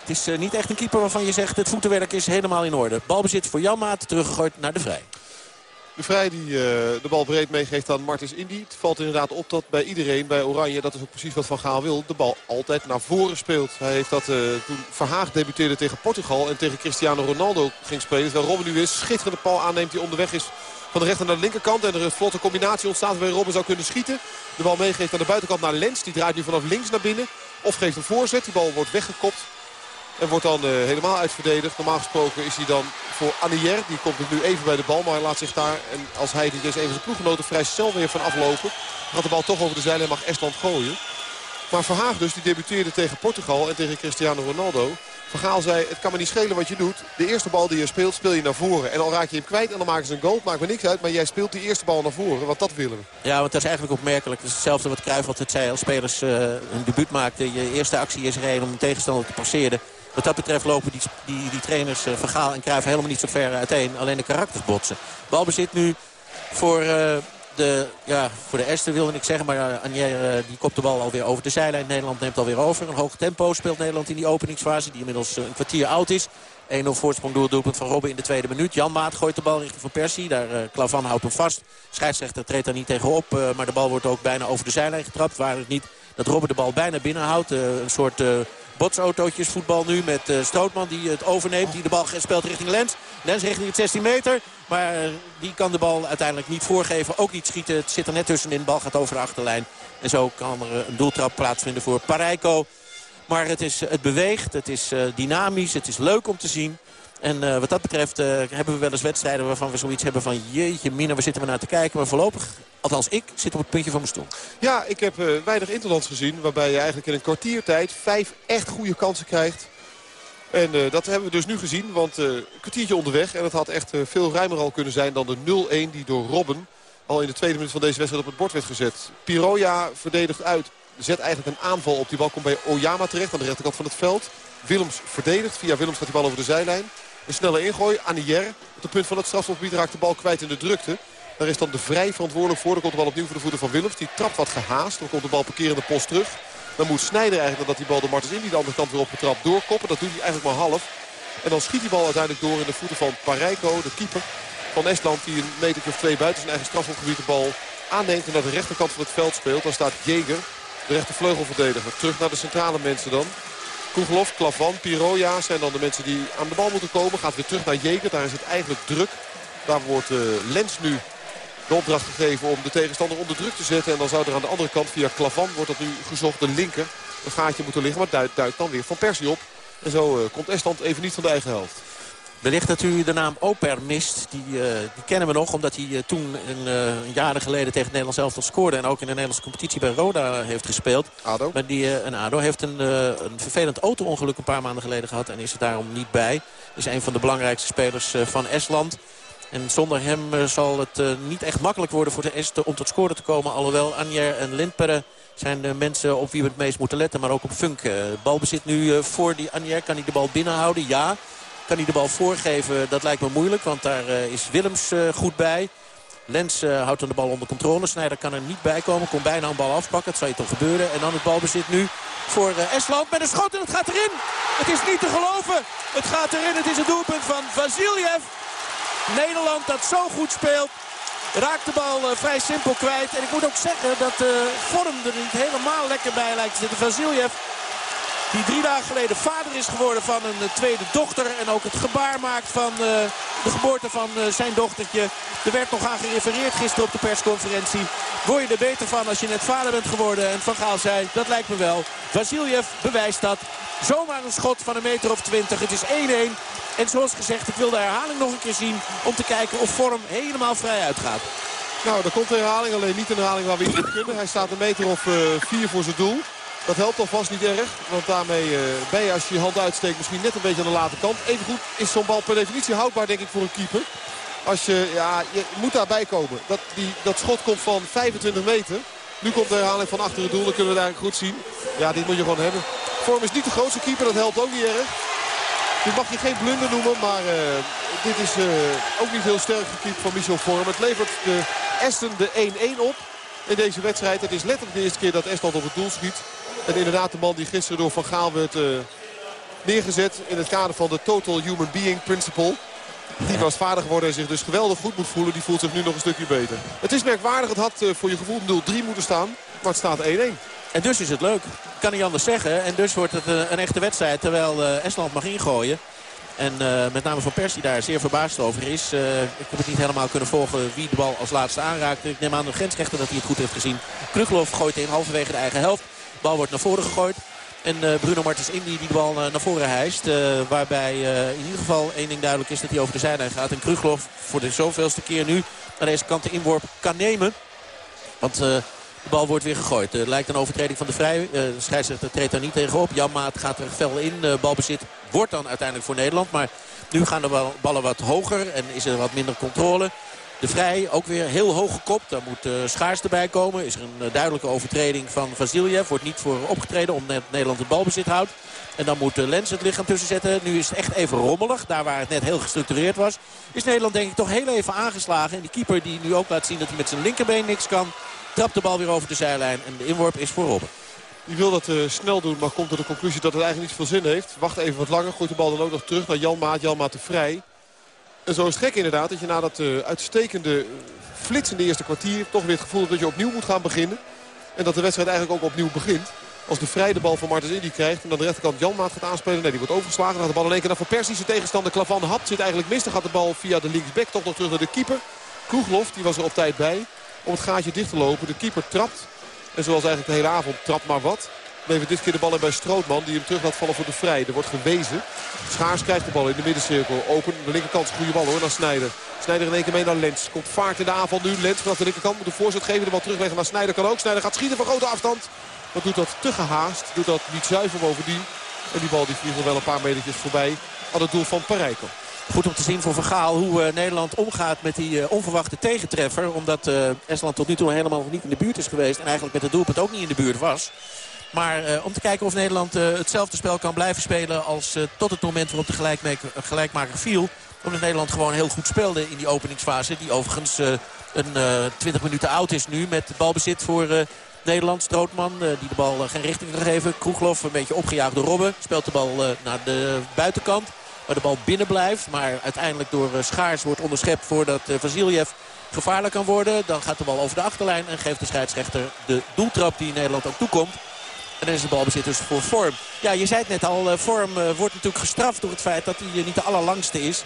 Het is uh, niet echt een keeper waarvan je zegt het voetenwerk is helemaal in orde. Balbezit voor Janmaat, teruggegooid naar de Vrij. De Vrij die de bal breed meegeeft aan Martins Indy. Het valt inderdaad op dat bij iedereen, bij Oranje, dat is ook precies wat Van Gaal wil, de bal altijd naar voren speelt. Hij heeft dat toen Verhaag debuteerde tegen Portugal en tegen Cristiano Ronaldo ging spelen. Terwijl Robben nu is, schitterende bal aanneemt die onderweg is van de rechter naar de linkerkant. En er een vlotte combinatie ontstaat waarbij Robben zou kunnen schieten. De bal meegeeft aan de buitenkant naar Lens. Die draait nu vanaf links naar binnen. Of geeft een voorzet. Die bal wordt weggekopt. En wordt dan uh, helemaal uitverdedigd. Normaal gesproken is hij dan voor Anier. Die komt nu even bij de bal. Maar laat zich daar. En als hij die dus even zijn ploeggenoten vrij snel weer van aflopen. Gaat de bal toch over de zijlijn en mag Estland gooien. Maar Verhaag dus, die debuteerde tegen Portugal en tegen Cristiano Ronaldo. Vergaal zei, het kan me niet schelen wat je doet. De eerste bal die je speelt, speel je naar voren. En al raak je hem kwijt en dan maken ze een goal. Maakt me niks uit, maar jij speelt die eerste bal naar voren. Want dat willen we. Ja, want dat is eigenlijk opmerkelijk. Het is hetzelfde wat Cruijff altijd zei als spelers uh, een debuut maakten. Je eerste actie is rijden om een tegenstander te passeren. Wat dat betreft lopen die, die, die trainers uh, Vergaal en Cruijff helemaal niet zo ver uiteen. Alleen de karakters botsen. Balbezit nu voor... Uh, de, ja, voor de Esten wilde ik zeggen. Maar uh, Anier die kopt de bal alweer over de zijlijn. Nederland neemt alweer over. Een hoog tempo speelt Nederland in die openingsfase. Die inmiddels een kwartier oud is. 1-0 voorsprong door het doelpunt van Robben in de tweede minuut. Jan Maat gooit de bal richting Van Persie. Daar uh, Klavan houdt hem vast. Scheidsrechter treedt daar niet tegenop. Maar de bal wordt ook bijna over de zijlijn getrapt. Waar het niet dat Robben de bal bijna binnenhoudt. Uh, een soort botsautootjes voetbal nu met uh, Strootman die het overneemt. Die de bal speelt richting Lens. Lens richting het 16 meter. Maar uh, die kan de bal uiteindelijk niet voorgeven. Ook niet schieten. Het zit er net tussenin. De bal gaat over de achterlijn. En zo kan er een doeltrap plaatsvinden voor Pareiko. Maar het, is, het beweegt. Het is uh, dynamisch. Het is leuk om te zien. En uh, wat dat betreft uh, hebben we wel eens wedstrijden waarvan we zoiets hebben van... jeetje mina, waar zitten we naar te kijken? Maar voorlopig, althans ik, zit op het puntje van mijn stoel. Ja, ik heb uh, weinig interlands gezien. Waarbij je eigenlijk in een kwartiertijd vijf echt goede kansen krijgt. En dat hebben we dus nu gezien. Want een kwartiertje onderweg. En het had echt veel ruimer al kunnen zijn dan de 0-1 die door Robben... al in de tweede minuut van deze wedstrijd op het bord werd gezet. Piroja verdedigt uit. Zet eigenlijk een aanval op. Die bal komt bij Oyama terecht aan de rechterkant van het veld. Willems verdedigt. Via Willems gaat die bal over de zijlijn. Een snelle ingooi. Anier op het punt van het strafschopgebied raakt de bal kwijt in de drukte. Daar is dan de vrij verantwoordelijk voor. Dan komt de bal opnieuw voor de voeten van Willems. Die trapt wat gehaast. Dan komt de bal parkerende post terug. Dan moet Snijder eigenlijk nadat die bal de Martens in die de andere kant weer opgetrapt doorkoppen. Dat doet hij eigenlijk maar half. En dan schiet die bal uiteindelijk door in de voeten van Pareiko, de keeper van Estland. Die een meter of twee buiten zijn eigen strafschopgebied de bal aanneemt en naar de rechterkant van het veld speelt. Dan staat Jeger, de rechtervleugelverdediger, terug naar de centrale mensen dan. Koegelov, Klavan, Piroja zijn dan de mensen die aan de bal moeten komen. Gaat weer terug naar Jeger. Daar is het eigenlijk druk. Daar wordt uh, Lens nu de opdracht gegeven om de tegenstander onder druk te zetten. En dan zou er aan de andere kant via Klavan wordt dat nu gezocht de linker. Een gaatje moeten liggen, maar duikt, dan weer Van Persie op. En zo uh, komt Estland even niet van de eigen helft. Wellicht dat u de naam Oper mist. Die, uh, die kennen we nog omdat hij uh, toen een, uh, jaren geleden tegen het Nederlands elftal scoorde. En ook in de Nederlandse competitie bij Roda heeft gespeeld. ADO? Maar die, een ADO heeft een, een vervelend auto-ongeluk een paar maanden geleden gehad. En is er daarom niet bij. Is een van de belangrijkste spelers van Estland. En zonder hem zal het niet echt makkelijk worden voor de Esten om tot scoren te komen. Alhoewel Anjer en Lindpere zijn de mensen op wie we het meest moeten letten. Maar ook op Funk. balbezit nu voor die Anjer. Kan hij de bal binnenhouden? Ja. Kan hij de bal voorgeven? Dat lijkt me moeilijk, want daar uh, is Willems uh, goed bij. Lens uh, houdt dan de bal onder controle. Snijder kan er niet bij komen. Kon bijna een bal afpakken. Dat zou je toch gebeuren. En dan het balbezit nu voor Estland met een schot. En het gaat erin. Het is niet te geloven. Het gaat erin. Het is het doelpunt van Vasiljev. Nederland dat zo goed speelt. Raakt de bal vrij simpel kwijt. En ik moet ook zeggen dat de vorm er niet helemaal lekker bij lijkt te zitten. Vasiljev die drie dagen geleden vader is geworden van een eh, tweede dochter. En ook het gebaar maakt van uh, de geboorte van uh, zijn dochtertje. Er werd nog aan gerefereerd gisteren op de persconferentie. Word je er beter van als je net vader bent geworden? En Van Gaal zei, dat lijkt me wel. Vasiljev bewijst dat. Zomaar een schot van een meter of twintig. Het is 1-1. En zoals gezegd, ik wil de herhaling nog een keer zien. Om te kijken of vorm helemaal vrij uitgaat. Nou, er komt de herhaling. Alleen niet een herhaling waar we iets kunnen. Hij staat een meter of vier voor zijn doel. Dat helpt alvast niet erg. Want daarmee uh, ben je als je je hand uitsteekt misschien net een beetje aan de late kant. Evengoed is zo'n bal per definitie houdbaar denk ik voor een keeper. Als je, ja, je moet daarbij komen. Dat, die, dat schot komt van 25 meter. Nu komt de herhaling van achter het doel. Dan kunnen we eigenlijk goed zien. Ja, dit moet je gewoon hebben. Vorm is niet de grootste keeper. Dat helpt ook niet erg. Dit mag je geen blunder noemen. Maar uh, dit is uh, ook niet heel sterk gekiept van Michel Vorm. Het levert de Esten de 1-1 op in deze wedstrijd. Het is letterlijk de eerste keer dat Estland op het doel schiet. En inderdaad de man die gisteren door Van Gaal werd uh, neergezet in het kader van de Total Human Being Principle. Die was vader geworden en zich dus geweldig goed moet voelen. Die voelt zich nu nog een stukje beter. Het is merkwaardig. Het had uh, voor je gevoel 0-3 moeten staan. Maar het staat 1-1. En dus is het leuk. Kan niet anders zeggen. En dus wordt het uh, een echte wedstrijd. Terwijl Estland mag ingooien. En uh, met name Van Persie daar zeer verbaasd over is. Uh, ik heb het niet helemaal kunnen volgen wie de bal als laatste aanraakte. Ik neem aan de grensrechter dat hij het goed heeft gezien. Kruglof gooit in halverwege de eigen helft. Bal wordt naar voren gegooid. En uh, Bruno Martens Indy die de bal naar voren hijst. waarbij in ieder geval één ding duidelijk is dat hij over de zijlijn gaat. En Kruglof voor de zoveelste keer nu aan deze kant de inworp kan nemen. Want de bal wordt weer gegooid. Het lijkt een overtreding van de vrij. de scheidsrechter treedt daar niet tegenop. Jan Maat gaat er fel in. balbezit wordt dan uiteindelijk voor Nederland. Maar nu gaan de ballen wat hoger en is er wat minder controle. De Vrij ook weer heel hoog gekopt. Daar moet uh, Schaars erbij komen. Is er een uh, duidelijke overtreding van Vasiljev. Wordt niet voor opgetreden omdat Nederland het balbezit houdt. En dan moet uh, Lens het lichaam tussen zetten. Nu is het echt even rommelig. Daar waar het net heel gestructureerd was. Is Nederland denk ik toch heel even aangeslagen. En die keeper die nu ook laat zien dat hij met zijn linkerbeen niks kan. Trapt de bal weer over de zijlijn. En de inworp is voor Robben. Die wil dat snel doen, maar komt tot de conclusie dat het eigenlijk niet veel zin heeft. Wacht even wat langer, gooit de bal dan ook nog terug naar Jan Maat. Jan Maat te vrij. En zo is het gek inderdaad dat je na dat uh, uitstekende flitsende eerste kwartier... toch weer het gevoel hebt dat je opnieuw moet gaan beginnen. En dat de wedstrijd eigenlijk ook opnieuw begint. Als de vrij de bal van Martens Indy krijgt en dan de rechterkant Jan Maat gaat aanspelen. Nee, die wordt overgeslagen. Dan gaat de bal in één keer naar Van Persie. Zijn tegenstander Klavan Hap zit eigenlijk mis. Dan gaat de bal via de linksback toch nog terug naar de keeper. Kroeglof, die was er op tijd bij om het gaatje dicht te lopen. De keeper trapt. En zoals eigenlijk de hele avond trapt maar wat. Levert dit keer de bal in bij Strootman. Die hem terug laat vallen voor de vrij. Er wordt gewezen. Schaars krijgt de bal in de middencirkel. Open. De linkerkant. Goede bal hoor. Naar Snijder. Snijder in één keer mee naar Lens. Komt vaart in de aanval nu. Lens vanaf de linkerkant moet de voorzet geven. De bal terugleggen naar Snijder kan ook. Snijder gaat schieten van grote afstand. Maar doet dat te gehaast. Doet dat niet zuiver bovendien. En die bal die vliegt wel een paar metertjes voorbij. Aan het doel van Parijko. Goed om te zien voor Vergaal hoe uh, Nederland omgaat met die uh, onverwachte tegentreffer. Omdat uh, Estland tot nu toe helemaal nog niet in de buurt is geweest. En eigenlijk met het doelpunt ook niet in de buurt was. Maar om te kijken of Nederland hetzelfde spel kan blijven spelen als tot het moment waarop de gelijkmaker, gelijkmaker viel. Omdat Nederland gewoon heel goed speelde in die openingsfase. Die overigens een 20 minuten oud is nu met balbezit voor... Nederland, Strootman, die de bal geen richting kan geven. Kroeglof, een beetje opgejaagd door Robben. Speelt de bal naar de buitenkant. Waar de bal binnen blijft. Maar uiteindelijk door Schaars wordt onderschept voordat Vasiljev gevaarlijk kan worden. Dan gaat de bal over de achterlijn en geeft de scheidsrechter de doeltrap die Nederland ook toekomt. En dan is de balbezit dus voor Vorm. Ja, je zei het net al, Vorm wordt natuurlijk gestraft door het feit dat hij niet de allerlangste is.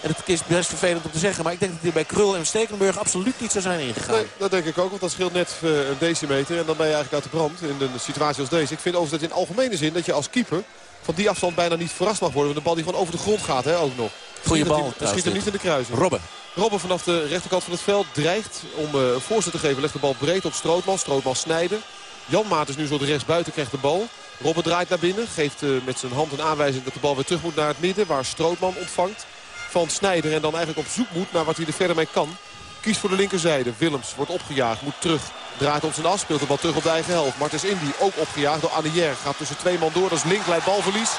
En het is best vervelend om te zeggen. Maar ik denk dat hij bij Krul en Stekenburg absoluut niet zou zijn ingegaan. Nee, dat denk ik ook. Want dat scheelt net een decimeter. En dan ben je eigenlijk uit de brand in een situatie als deze. Ik vind overigens dat in algemene zin dat je als keeper van die afstand bijna niet verrast mag worden. Want de bal die gewoon over de grond gaat hè, ook nog. Goeie bal. Dat schiet hem niet in de kruising. Robben. Robben vanaf de rechterkant van het veld dreigt om een voorzet te geven. Legt de bal breed op Strootman. Strootman snijden. Jan Maat is nu zo de rechtsbuiten, krijgt de bal. Robben draait naar binnen. Geeft uh, met zijn hand een aanwijzing dat de bal weer terug moet naar het midden. Waar Strootman ontvangt van Snijder. En dan eigenlijk op zoek moet naar wat hij er verder mee kan. Kiest voor de linkerzijde. Willems wordt opgejaagd. Moet terug. Draait om zijn as. Speelt de bal terug op de eigen helft. Martens Indy ook opgejaagd door Anier. Gaat tussen twee man door. Dat is link. Leidt balverlies.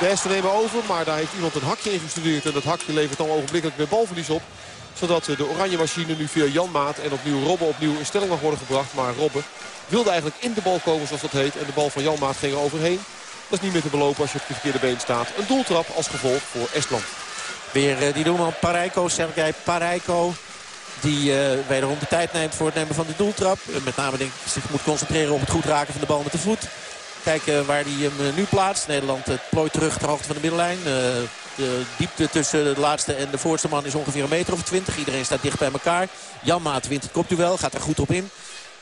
De Hesten nemen over. Maar daar heeft iemand een hakje in gestudeerd. En dat hakje levert dan ogenblikkelijk weer balverlies op zodat de oranje machine nu via Jan Maat en opnieuw Robben opnieuw in stelling mag worden gebracht. Maar Robben wilde eigenlijk in de bal komen zoals dat heet. En de bal van Jan Maat ging er overheen. Dat is niet meer te belopen als je op je verkeerde been staat. Een doeltrap als gevolg voor Estland. Weer uh, die doelman Parijko, Sergej Parijko. Die uh, wederom de tijd neemt voor het nemen van de doeltrap. Met name denk zich moet concentreren op het goed raken van de bal met de voet. Kijken waar hij hem nu plaatst. Nederland plooit terug ter hoogte van de middenlijn. De diepte tussen de laatste en de voorste man is ongeveer een meter of twintig. Iedereen staat dicht bij elkaar. Janmaat wint het kopduel, gaat er goed op in.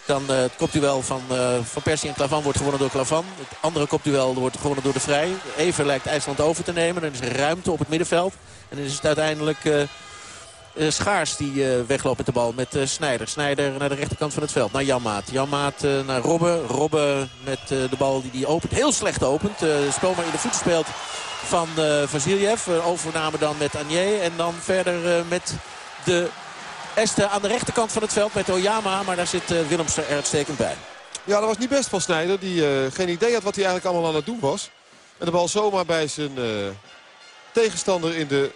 Dan uh, het kopduel van, uh, van Persie en Klavan wordt gewonnen door Klavan. Het andere kopduel wordt gewonnen door de Vrij. Even lijkt IJsland over te nemen. Dan is er ruimte op het middenveld. En dan is het uiteindelijk uh, Schaars die wegloopt met de bal met Snijder. Snijder naar de rechterkant van het veld, naar Janmaat. Janmaat naar Robben. Robben met de bal die die opent. Heel slecht opent. spel maar in de voeten speelt van Vasiljev. overname dan met Anier. En dan verder met de Este aan de rechterkant van het veld met Oyama. Maar daar zit uh, Willemsen er uitstekend bij. Ja, dat was niet best van Snijder. Die uh, geen idee had wat hij eigenlijk allemaal aan het doen was. En de bal zomaar bij zijn uh, tegenstander in de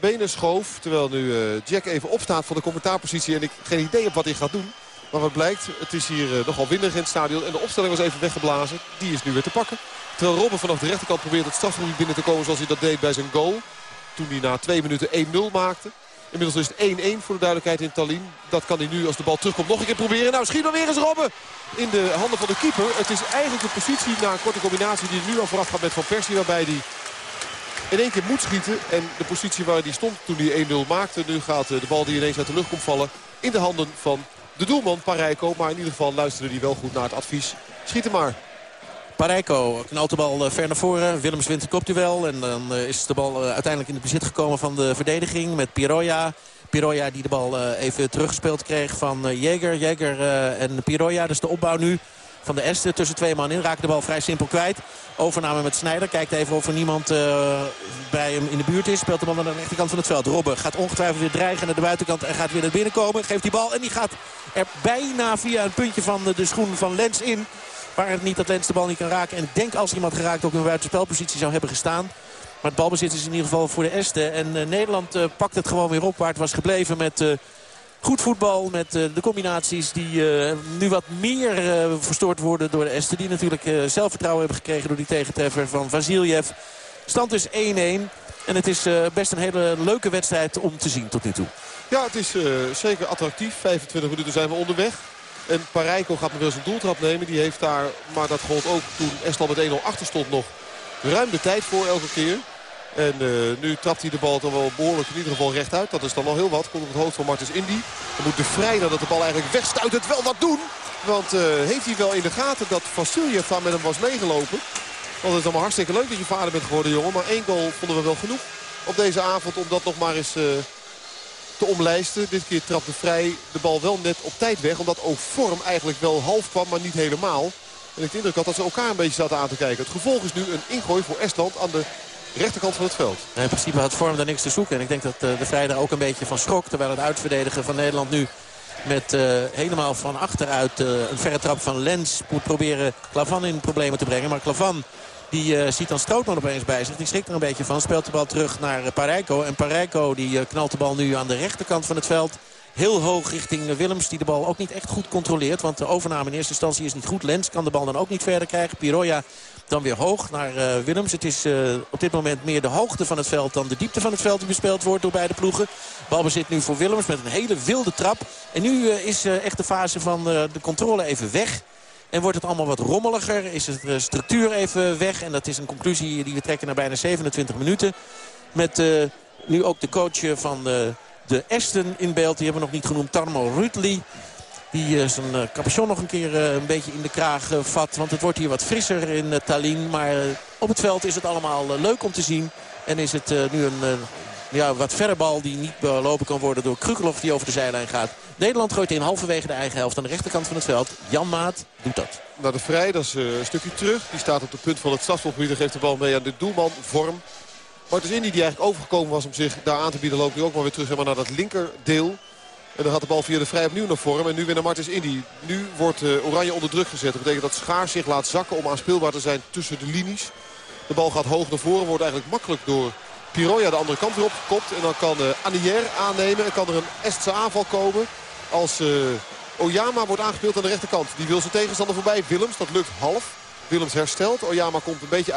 benen schoof. Terwijl nu Jack even opstaat van de commentaarpositie. En ik geen idee heb wat hij gaat doen. Maar wat blijkt, het is hier nogal windig in het stadion. En de opstelling was even weggeblazen. Die is nu weer te pakken. Terwijl Robben vanaf de rechterkant probeert het strafgebied binnen te komen zoals hij dat deed bij zijn goal. Toen hij na twee minuten 1-0 maakte. Inmiddels is het 1-1 voor de duidelijkheid in Tallinn. Dat kan hij nu als de bal terugkomt nog een keer proberen. Nou, schiet dan weer eens Robben in de handen van de keeper. Het is eigenlijk de positie na een korte combinatie die er nu al vooraf gaat met Van Persie. Waarbij hij in één keer moet schieten. En de positie waar hij stond toen hij 1-0 maakte. Nu gaat de bal die ineens uit de lucht komt vallen in de handen van de doelman Parijko. Maar in ieder geval luisterde hij wel goed naar het advies. Schiet hem maar. Parijko knalt de bal ver naar voren. Willems wint de kopduel. En dan is de bal uiteindelijk in het bezit gekomen van de verdediging met Piroja. Piroja die de bal even teruggespeeld kreeg van Jeger. Jeger en Piroja, dus de opbouw nu van de Este tussen twee man in. Raakt de bal vrij simpel kwijt. Overname met Snijder. Kijkt even of er niemand bij hem in de buurt is. Speelt de bal aan de rechterkant van het veld. Robben gaat ongetwijfeld weer dreigen naar de buitenkant. En gaat weer naar binnen komen. Geeft die bal en die gaat er bijna via een puntje van de schoen van Lens in. Waar het niet dat Lens de bal niet kan raken. En ik denk als iemand geraakt ook een buitenspelpositie zou hebben gestaan. Maar het balbezit is in ieder geval voor de Este. En uh, Nederland uh, pakt het gewoon weer op waar het was gebleven met... Uh, Goed voetbal met de combinaties die nu wat meer verstoord worden door de Esten. Die natuurlijk zelfvertrouwen hebben gekregen door die tegentreffer van Vasiljev. Stand is 1-1. En het is best een hele leuke wedstrijd om te zien tot nu toe. Ja, het is zeker attractief. 25 minuten zijn we onderweg. En Parijko gaat nog wel een doeltrap nemen. Die heeft daar, maar dat gold ook toen Estland met 1-0 achter stond nog ruim de tijd voor elke keer. En uh, nu trapt hij de bal toch wel behoorlijk in ieder geval rechtuit. Dat is dan al heel wat. Komt op het hoofd van Martens Indy. Dan moet de vrij dat de bal eigenlijk wegstuit het wel wat doen. Want uh, heeft hij wel in de gaten dat Vasiljev daar met hem was meegelopen. Want het is allemaal hartstikke leuk dat je vader bent geworden jongen. Maar één goal vonden we wel genoeg op deze avond om dat nog maar eens uh, te omlijsten. Dit keer trapte vrij de bal wel net op tijd weg. Omdat ook vorm eigenlijk wel half kwam, maar niet helemaal. En ik de indruk had dat ze elkaar een beetje zaten aan te kijken. Het gevolg is nu een ingooi voor Estland aan de rechterkant van het veld. in principe had Vorm daar niks te zoeken. En ik denk dat uh, de Vrij daar ook een beetje van schrok. Terwijl het uitverdedigen van Nederland nu met uh, helemaal van achteruit uh, een verre trap van Lens moet proberen Klavan in problemen te brengen. Maar Klavan die ziet dan Strootman opeens bij zich. Die schrikt er een beetje van. Speelt de bal terug naar Parijko. En Parijko die knalt de bal nu aan de rechterkant van het veld heel hoog richting Willems. Die de bal ook niet echt goed controleert. Want de overname in eerste instantie is niet goed. Lens kan de bal dan ook niet verder krijgen. Piroja dan weer hoog naar uh, Willems. Het is uh, op dit moment meer de hoogte van het veld dan de diepte van het veld die bespeeld wordt door beide ploegen. Balbezit nu voor Willems met een hele wilde trap. En nu uh, is echt de fase van de controle even weg. En wordt het allemaal wat rommeliger. Is de structuur even weg. En dat is een conclusie die we trekken naar bijna 27 minuten. Met Nu ook de coach van de, de Esten in beeld. Die hebben we nog niet genoemd. Tarmo Rutli. Die zijn capuchon nog een keer een beetje in de kraag vat. Want het wordt hier wat frisser in Tallinn. Maar op het veld is het allemaal leuk om te zien. En is het nu een ja, wat verre bal die niet belopen kan worden door Krukelov die over de zijlijn gaat. Nederland gooit in halverwege de eigen helft aan de rechterkant van het veld. Jan Maat doet dat. Naar de Vrij, dat is een stukje terug. Die staat op de punt van het strafschopgebied en geeft de bal mee aan de doelman. Vorm. Martens Indy die eigenlijk overgekomen was om zich daar aan te bieden... loopt nu ook maar weer terug naar dat linkerdeel. En dan gaat de bal via de Vrij opnieuw naar Vorm. En nu weer naar Martens Indy. Nu wordt Oranje onder druk gezet. Dat betekent dat Schaar zich laat zakken om aanspeelbaar te zijn tussen de linies. De bal gaat hoog naar voren. Wordt eigenlijk makkelijk door Piroja de andere kant weer opgekopt. En dan kan uh, Anier aannemen. En kan er een Estse aanval komen. Als uh, Oyama wordt aangespeeld aan de rechterkant. Die wil zijn tegenstander voorbij. Willems, dat lukt half. Willems herstelt. Oyama komt een beetje uit